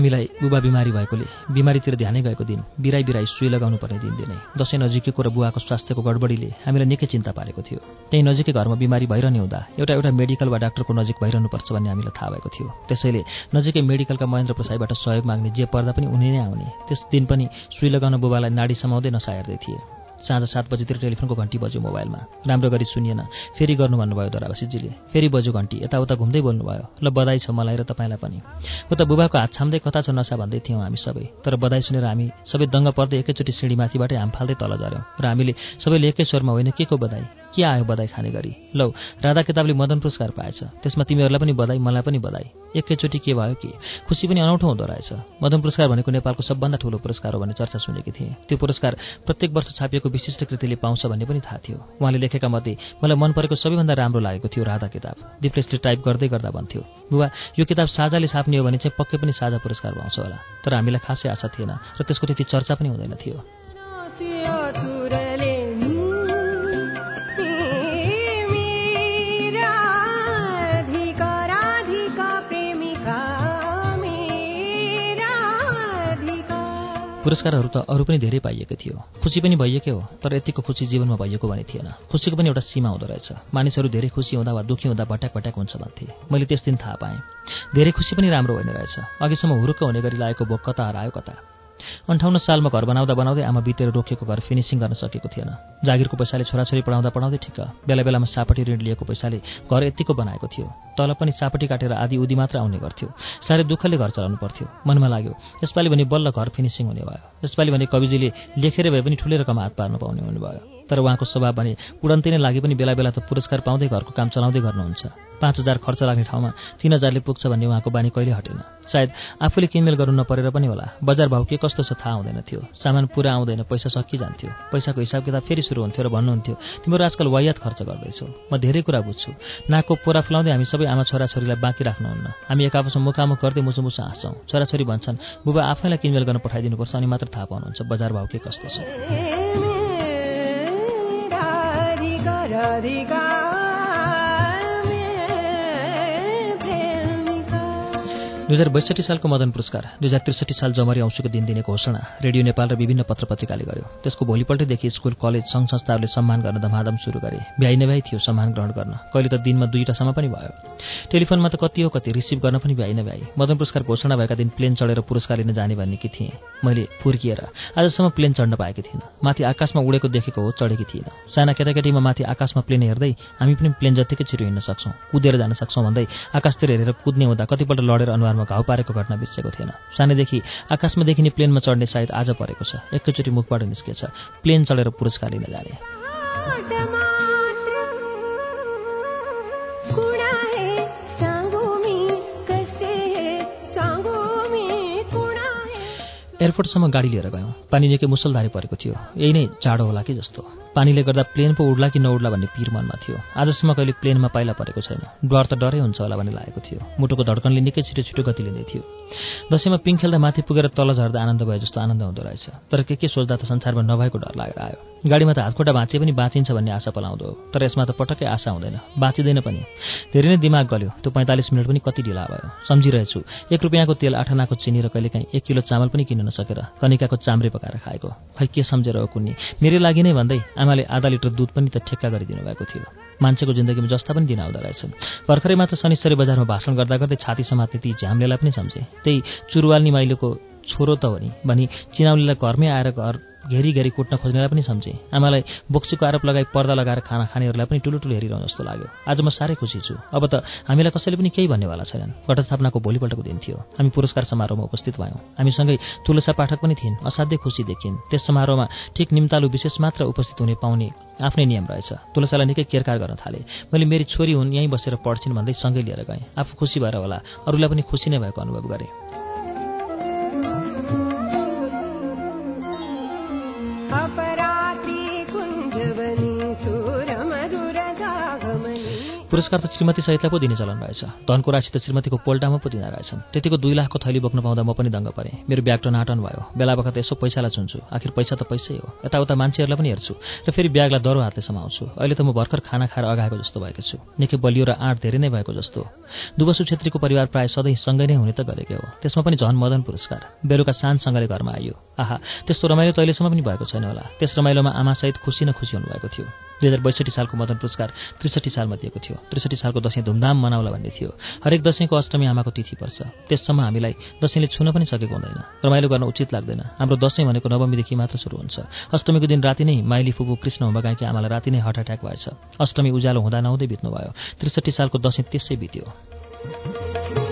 हामीलाई बुबा बिमारी भएकोले बिमारीतिर ध्यानै गएको दिन बिराई बिराई सुई लगाउनु पर्ने दिन दिनै दसैँ नजिकैको र बुवाको स्वास्थ्यको गडबडीले हामीलाई निकै चिन्ता पारेको थियो। त्यही नजिकै घरमा बिमारी भइरहने हुँदा एउटा एउटा मेडिकल वा डाक्टरको नजिक भइरहनुपर्छ भन्ने हामीलाई थाहा भएको थियो। त्यसैले नजिकै मेडिकलका महेन्द्र प्रसाईबाट सहयोग माग्ने जे पर्दा पनि उनी नै आउने त्यस दिन पनि सुई लगाउन बुबालाई नाडी समाउँदै नसायर्दै थिए। साँझ सात बजीतिर टेलिफोनको घन्टी बज्यो मोबाइलमा। राम्रो गरी सुनिएन। फेरि गर्नु भन्नुभयो दरावासीजीले फेरि बज्यो घन्टी। यताउता घुम्दै बोल्नुभयो। ल बधाई छ मलाई र तपाईँलाई पनि। उता बुबाको हात छाम्दै कता छ नसा भन्दै थियौँ हामी सबै। तर बधाई सुनेर हामी सबै दङ्ग पर्दै एकैचोटि सिँढीमाथिबाटै हाम फाल्दै तल झऱ्यौँ। र हामीले सबैले एकै स्वरमा होइन के को बधाई? के आयो बधाई खाने गरी? लौ राधा किताबले मदन पुरस्कार पाएछ। त्यसमा तिमीहरूलाई पनि बधाई मलाई पनि बधाई। एकैचोटि के भयो कि? खुसी पनि अनौठो हुँदो रहेछ। मदन पुरस्कार भनेको नेपालको सबभन्दा ठुलो पुरस्कार हो भन्ने चर्चा सुनेकी थिएँ। त्यो पुरस्कार प्रत्येक वर्ष छापिएको विशिष्ट कृतिले पाउँछ भन्ने पनि थाहा थियो। उहाँले लेखेका मध्ये मलाई मन परेको सबैभन्दा राम्रो लागेको थियो राधा किताब। दिप्लेसले टाइप गर्दै गर्दा भन्थ्यो बुबा यो किताब साझाले छाप्ने हो भने चाहिँ पक्कै पनि साझा पुरस्कार पाउँछ होला। तर हामीलाई खासै आशा थिएन र त्यसको त्यति चर्चा पनि हुँदैन थियो। पुरस्कारहरू त अरू पनि धेरै पाइएको थियो। खुसी पनि भइएकै हो तर यतिको खुसी जीवनमा भइएको भने थिएन। खुसीको पनि एउटा सीमा हुँदो रहेछ। मानिसहरू धेरै खुसी हुँदा वा दुःखी हुँदा भट्याक भट्याक हुन्छ भन्थे। मैले त्यस दिन थाहा पाएँ। धेरै खुसी पनि राम्रो होइन रहेछ। अघिसम्म हुरुक्क हुने गरी लागेको बोक कता हरायो कता? अन्ठाउन्न सालमा घर बनाउँदा बनाउँदै आमा बितेर रोकिएको घर फिनिसिङ गर्न सकेको थिएन। जागिरको पैसाले छोराछोरी पढाउँदा पढाउँदै ठिक। बेला बेलामा सापटी ऋण लिएको पैसाले घर यतिको बनाएको थियो। तल पनि सापटी काटेर आदि उदी मात्र आउने गर्थ्यो। साह्रै दुःखले घर चलाउनु पर्थ्यो। मनमा लाग्यो यसपालि भने बल्ल घर फिनिसिङ हुने भयो। यसपालि भने कविजीले लेखेर भए पनि ठुलै रकम हात पार्नु पाउने हुनुभयो। तर उहाँको स्वभाव भने उडन्ती नै लागे पनि बेला बेला त पुरस्कार पाउँदै घरको काम चलाउँदै गर्नुहुन्छ। पाँच हजार खर्च लाग्ने ठाउँमा तिन हजारले पुग्छ भन्ने उहाँको बानी कहिले हटेन। सायद आफूले किनमेल गर्नु नपरेर पनि होला। बजार भाउ के कस्तो छ थाहा हुँदैन थियो। सामान पुरा आउँदैन पैसा सकिजान्थ्यो। पैसाको हिसाब किताब फेरि सुरु हुन्थ्यो र भन्नुहुन्थ्यो तिमीहरू आजकल वायात खर्च गर्दैछौ। म धेरै कुरा बुझ्छु। नाकको पोरा फुलाउँदै हामी सबै आमा छोराछोरीलाई बाँकी राख्नुहुन्न। हामी एक आपसमा मुखामुख गर्दै मुसु मुसु हाँस्छौँ। छोराछोरी भन्छन् बुबा आफैलाई किनमेल गर्न पठाइदिनुपर्छ अनि मात्र थाहा पाउनुहुन्छ बजार भाउ के कस्तो छ। दुई हजार बैसठी सालको मदन पुरस्कार दुई हजार त्रिसठी साल जमरी औँसीको दिन दिने घोषणा रेडियो नेपाल र विभिन्न पत्र पत्रिकाले गर्यो। त्यसको भोलिपल्टैदेखि स्कुल कलेज सङ्घ संस्थाहरूले सम्मान गर्न धमाधम सुरु गरे। भ्याइ नभ्याइ थियो सम्मान ग्रहण गर्न। कहिले त दिनमा दुईवटासम्म पनि भयो। टेलिफोनमा त कति हो कति रिसिभ गर्न पनि भ्याइ नभ्याइ मदन पुरस्कार घोषणा भएका दिन प्लेन चढेर पुरस्कार लिन जाने भन्ने कि थिएँ? मैले फुर्किएर आजसम्म प्लेन चढ्न पाएकी थिइनँ। माथि आकाशमा उडेको देखेको हो चढेकी थिइनँ। साना केटाकेटीमा माथि आकाशमा प्लेन हेर्दै हामी पनि प्लेन जत्तिकै छिटो हिँड्न सक्छौँ। कुदेर जान सक्छौँ भन्दै आकाशतिर हेरेर कुद्ने हुँदा कतिपल्ट लडेर अनुहारमा अनुहारमा घाउ पारेको घटना बिर्सेको थिएन। सानैदेखि आकाशमा देखिने प्लेनमा चढ्ने सायद आज परेको छ। एकैचोटि मुखबाट निस्केछ। प्लेन चढेर पुरस्कार लिन जाने। एयरपोर्टसम्म गाडी लिएर गयौँ। पानी निकै मुसलधारी परेको थियो। यही नै चाँडो होला कि जस्तो। पानीले गर्दा प्लेन पो उड्ला कि नउड्ला भन्ने पिर मनमा थियो। आजसम्म कहिले प्लेनमा पाइला परेको छैन। डर त डरै हुन्छ होला भन्ने लागेको थियो। मुटुको धड्कनले निकै छिटो छिटो गति लिँदै थियो। दसैँमा पिङ खेल्दा माथि पुगेर तल झर्दा आनन्द भयो जस्तो आनन्द हुँदो रहेछ। तर के के सोच्दा त संसारमा नभएको डर लागेर आयो। गाडीमा त हातखुट्टा भाँचिए पनि बाँचिन्छ भन्ने आशा पलाउँदो तर यसमा त पटक्कै आशा हुँदैन। बाँचिँदैन पनि। धेरै नै दिमाग गल्यो। त्यो पैँतालिस मिनट पनि कति ढिला भयो। सम्झिरहेछु। एक रुपियाँको तेल आठानाको चिनी र कहिलेकाहीँ एक किलो चामल पनि किन्न नसकेर कनिकाको चाम्रे पकाएर खाएको। खै के सम्झेर हो कुन्नी? मेरै लागि नै भन्दै आमाले आधा लिटर दुध पनि त ठेक्का गरिदिनु भएको थियो। मान्छेको जिन्दगीमा जस्ता पनि दिन आउँदो रहेछन्। भर्खरै मात्र शनिश्चरी बजारमा भाषण गर्दा गर्दै छाती समात्ने ती झ्याम्लेलाई पनि सम्झे। त्यही चुरुवाल्नी माइलोको छोरो त हो नि। भनी चिनाउलीलाई घरमै आएर घर घेरी घेरी कुट्न खोज्नेलाई पनि सम्झेँ। आमालाई बोक्सीको आरोप लगाई पर्दा लगाएर खाना खानेहरूलाई पनि ठुलो हेरिरहँ जस्तो लाग्यो। आज म साह्रै खुसी छु। अब त हामीलाई कसैले पनि केही भन्नेवाला छैनन्। घटस्थापनाको भोलिपल्टको दिन थियो। हामी पुरस्कार समारोहमा उपस्थित भयौँ। हामीसँगै तुलसा पाठक पनि थिइन्। असाध्यै खुसी देखिन्। त्यस समारोहमा ठिक निम्तालु विशेष मात्र उपस्थित हुने पाउने आफ्नै नियम रहेछ। तुलसालाई निकै केरकार गर्न थाले। मैले मेरी छोरी हुन् यहीँ बसेर पढ्छिन् भन्दै सँगै लिएर गएँ। आफू खुसी भएर होला। अरूलाई पनि खुसी नै भएको अनुभव गरेँ। पुरस्कार त श्रीमती सहितलाई पो दिने चलन रहेछ धनको राशि त श्रीमतीको पोल्टामा पो दिँदा रहेछन्। त्यतिको दुई लाखको थैली बोक्न पाउँदा म पनि दङ्ग परेँ। मेरो ब्याग त नाटन भयो। बेला बखत यसो पैसालाई चुन्छु। आखिर पैसा त पैसै हो। यताउता मान्छेहरूलाई पनि हेर्छु र फेरि ब्यागलाई दरो हातले समाउँछु। अहिले त म भर्खर खाना खाएर अगाएको जस्तो भएको छु। निकै बलियो र आँट धेरै नै भएको जस्तो। दुवसु छेत्रीको परिवार प्राय सधैँ सँगै नै हुने त गरेकै हो। त्यसमा पनि झन मदन पुरस्कार। बेलुका सानसँगले घरमा आइयो। आहा त्यस्तो रमाइलो त अहिलेसम्म पनि भएको छैन होला। त्यस रमाइलोमा आमासहित खुसी न खुसी हुनुभएको थियो। दुई हजार बैसठी सालको मदन पुरस्कार त्रिसठी सालमा दिएको थियो। त्रिसठी सालको दसैँ धुमधाम मनाउला भन्ने थियो। हरेक दसैँको अष्टमी आमाको तिथि पर्छ। त्यससम्म हामीलाई दसैँले छुन पनि सकेको हुँदैन। रमाइलो गर्न उचित लाग्दैन। हाम्रो दसैँ भनेको नवमीदेखि मात्र सुरु हुन्छ। अष्टमीको दिन राति नै माइली फुपू कृष्ण हुम्बागाईकी आमालाई राति नै हार्ट एट्याक भएछ। अष्टमी उज्यालो हुँदा नहुँदै बित्नु भयो। त्रिसठी सालको दसैँ त्यसै बित्यो।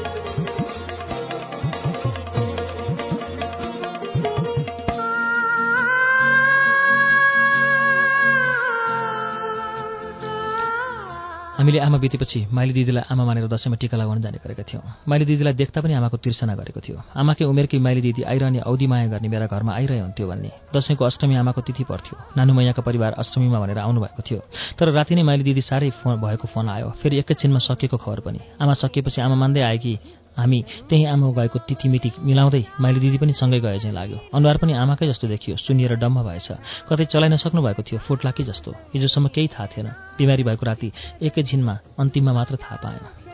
हामीले आमा बितेपछि माइली दिदीलाई आमा मानेर दसैँमा टिका लगाउन जाने गरेका थियौँ। माइली दिदीलाई देख्दा पनि आमाको तिर्सना गरेको थियो। आमाकै उमेरकै माइली दिदी आइरहने औधी माया गर्ने मेरा घरमा आइरहे हुन्थ्यो भन्ने। दसैँको अष्टमी आमाको तिथि पर्थ्यो नानु मैयाका परिवार अष्टमीमा भनेर आउनुभएको थियो। तर राति नै माइली दिदी साह्रै फोन भएको फोन आयो। फेरि एकैछिनमा सकिएको खबर पनि। आमा सकिएपछि आमा मान्दै आए कि हामी त्यही आमा गएको तिथिमिति मिलाउँदै माइली दिदी पनि सँगै गए चाहिँ लाग्यो। अनुहार पनि आमाकै जस्तो देखियो सुनिएर डम्म भएछ। कतै चलाइ नसक्नु भएको थियो फुटलाकी जस्तो। हिजोसम्म केही थाहा थिएन। बिमारी भएको राति एकैछिनमा अन्तिममा मात्र थाहा पाएँ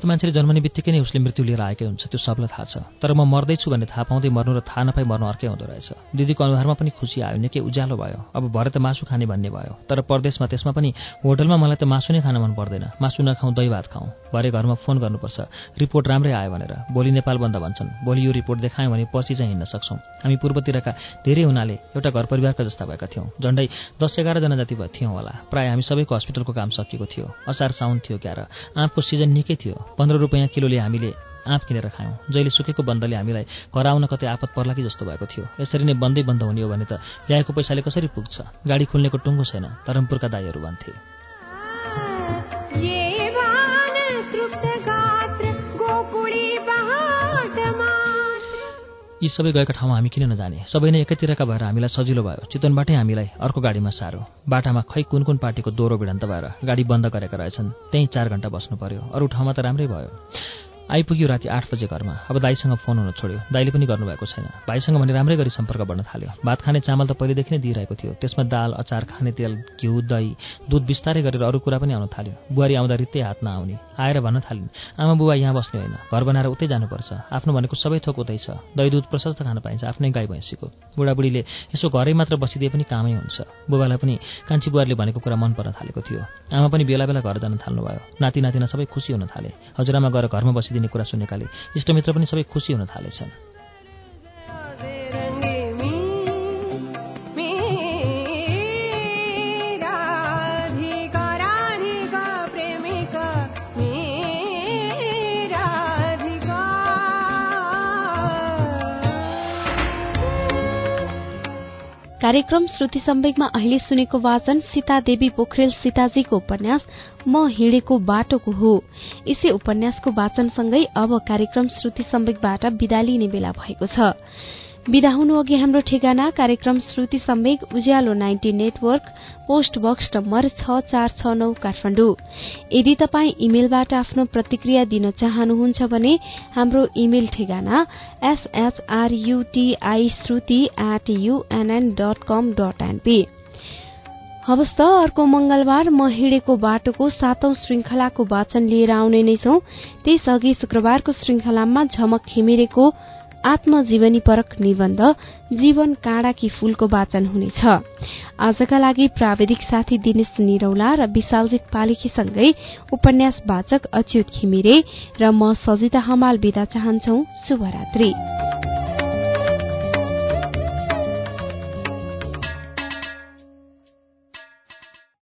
त मान्छेले जन्मने बित्तिकै नै उसले मृत्यु लिएर आएकै हुन्छ त्यो सबलाई थाहा छ। तर म मर्दैछु भन्ने थाहा पाउँदै मर्नु र थाहा नपाई मर्नु अर्कै हुँदो रहेछ। दिदीको अनुहारमा पनि खुसी आयो निकै उज्यालो भयो। अब भरे त मासु खाने भन्ने भयो तर परदेशमा त्यसमा पनि होटलमा मलाई त मासु नै खान मन पर्दैन। मासु नखाउँ दही भात खाउँ। भरे घरमा फोन गर्नुपर्छ रिपोर्ट राम्रै आयो भनेर। भोलि नेपाल बन्द भन्छन्। भोलि यो रिपोर्ट देखायौँ भने पछि चाहिँ हिँड्न सक्छौँ। हामी पूर्वतिरका धेरै हुनाले एउटा घर परिवारका जस्ता भएका थियौँ। झन्डै दस एघारजना जति थियौँ होला। प्रायः हामी सबैको हस्पिटलको काम सकिएको थियो। असार साउन थियो क्यार आँपको सिजन निकै थियो। पन्ध्र रुपियाँ किलोले हामीले आँप किनेर खायौँ। जहिले सुकेको बन्दले हामीलाई कराउन कतै आपत पर्ला कि जस्तो भएको थियो। यसरी नै बन्दै बन्द हुने हो भने त ल्याएको पैसाले कसरी पुग्छ? गाडी खुल्नेको टुङ्गो छैन धरमपुरका दाईहरू भन्थे। यी सबै गएका ठाउँमा हामी किन नजाने? सबै नै एकैतिरका भएर हामीलाई सजिलो भयो। चितवनबाटै हामीलाई अर्को गाडीमा सारो। बाटामा खै कुन कुन पार्टीको दोहोरो भिडन्त भएर गाडी बन्द गरेका रहेछन् त्यहीँ चार घन्टा बस्नु पर्यो। अरू ठाउँमा त राम्रै भयो। आइपुग्यो राति आठ बजे घरमा। अब दाईसँग फोन हुन छोड्यो। दाईले पनि गर्नुभएको छैन। भाइसँग भने राम्रै गरी सम्पर्क बढ्न थाल्यो। भात खाने चामल त पहिलेदेखि नै दिइरहेको थियो। त्यसमा दाल अचार खाने तेल घिउ दही दुध बिस्तारै गरेर अरू कुरा पनि आउन थाल्यो। बुहारी आउँदा रित्तै हात नआउने आएर भन्न थालिन् आमा बुबा यहाँ बस्ने होइन। घर बनाएर उतै जानुपर्छ। आफ्नो भनेको सबै थोक उतै छ। दही दुध प्रशस्त खान पाइन्छ। आफ्नै गाई भैँसीको। बुढाबुढीले यसो घरै मात्र बसिदिए पनि कामै हुन्छ। बुबालाई पनि कान्छी बुहारीले भनेको कुरा मन पर्न थालेको थियो। आमा पनि बेला बेला घर जान थाल्नुभयो। नाति नातिना सबै खुसी हुन थाले। हजुरआमा गएर घरमा बसिदिए दिने कुरा सुनेकाले इष्टमित्र पनि सबै खुसी हुन थालेछन्।
कार्यक्रम श्रुति सम्वेकमा अहिले सुनेको वाचन सीतादेवी पोखरेल सीताजीको उपन्यास म हिँडेको बाटोको हो। यसै उपन्यासको वाचनसँगै अब कार्यक्रम श्रुति सम्वेकबाट विदा लिने बेला भएको छ। विदा हुनु अघि हाम्रो ठेगाना कार्यक्रम Shruti Sambeg Ujyalo ninety network post box number छ चार छ नौ काठमाडौँ यदि तपाईँ इमेलबाट आफ्नो प्रतिक्रिया दिन चाहनुहुन्छ भने हाम्रो इमेल ठेगाना S H R U T I Shruti at UNN dot com dot NP हवस् त अर्को मंगलबार म हिँडेको बाटोको सातौं श्रृंखलाको वाचन लिएर आउने नै छौं त्यसअघि शुक्रबारको श्रृंखलामा झमक घिमिरेको आत्मजीवनीपरक निबन्ध जीवन काँडाकी फूलको वाचन हुनेछ। आजका लागि प्राविधिक साथी दिनेश निरौला र विशालजित पालिकीसँगै उपन्यास वाचक अच्युत घिमिरे र म सजिता हमाल विदा चाहन्छौ। शुभरात्री।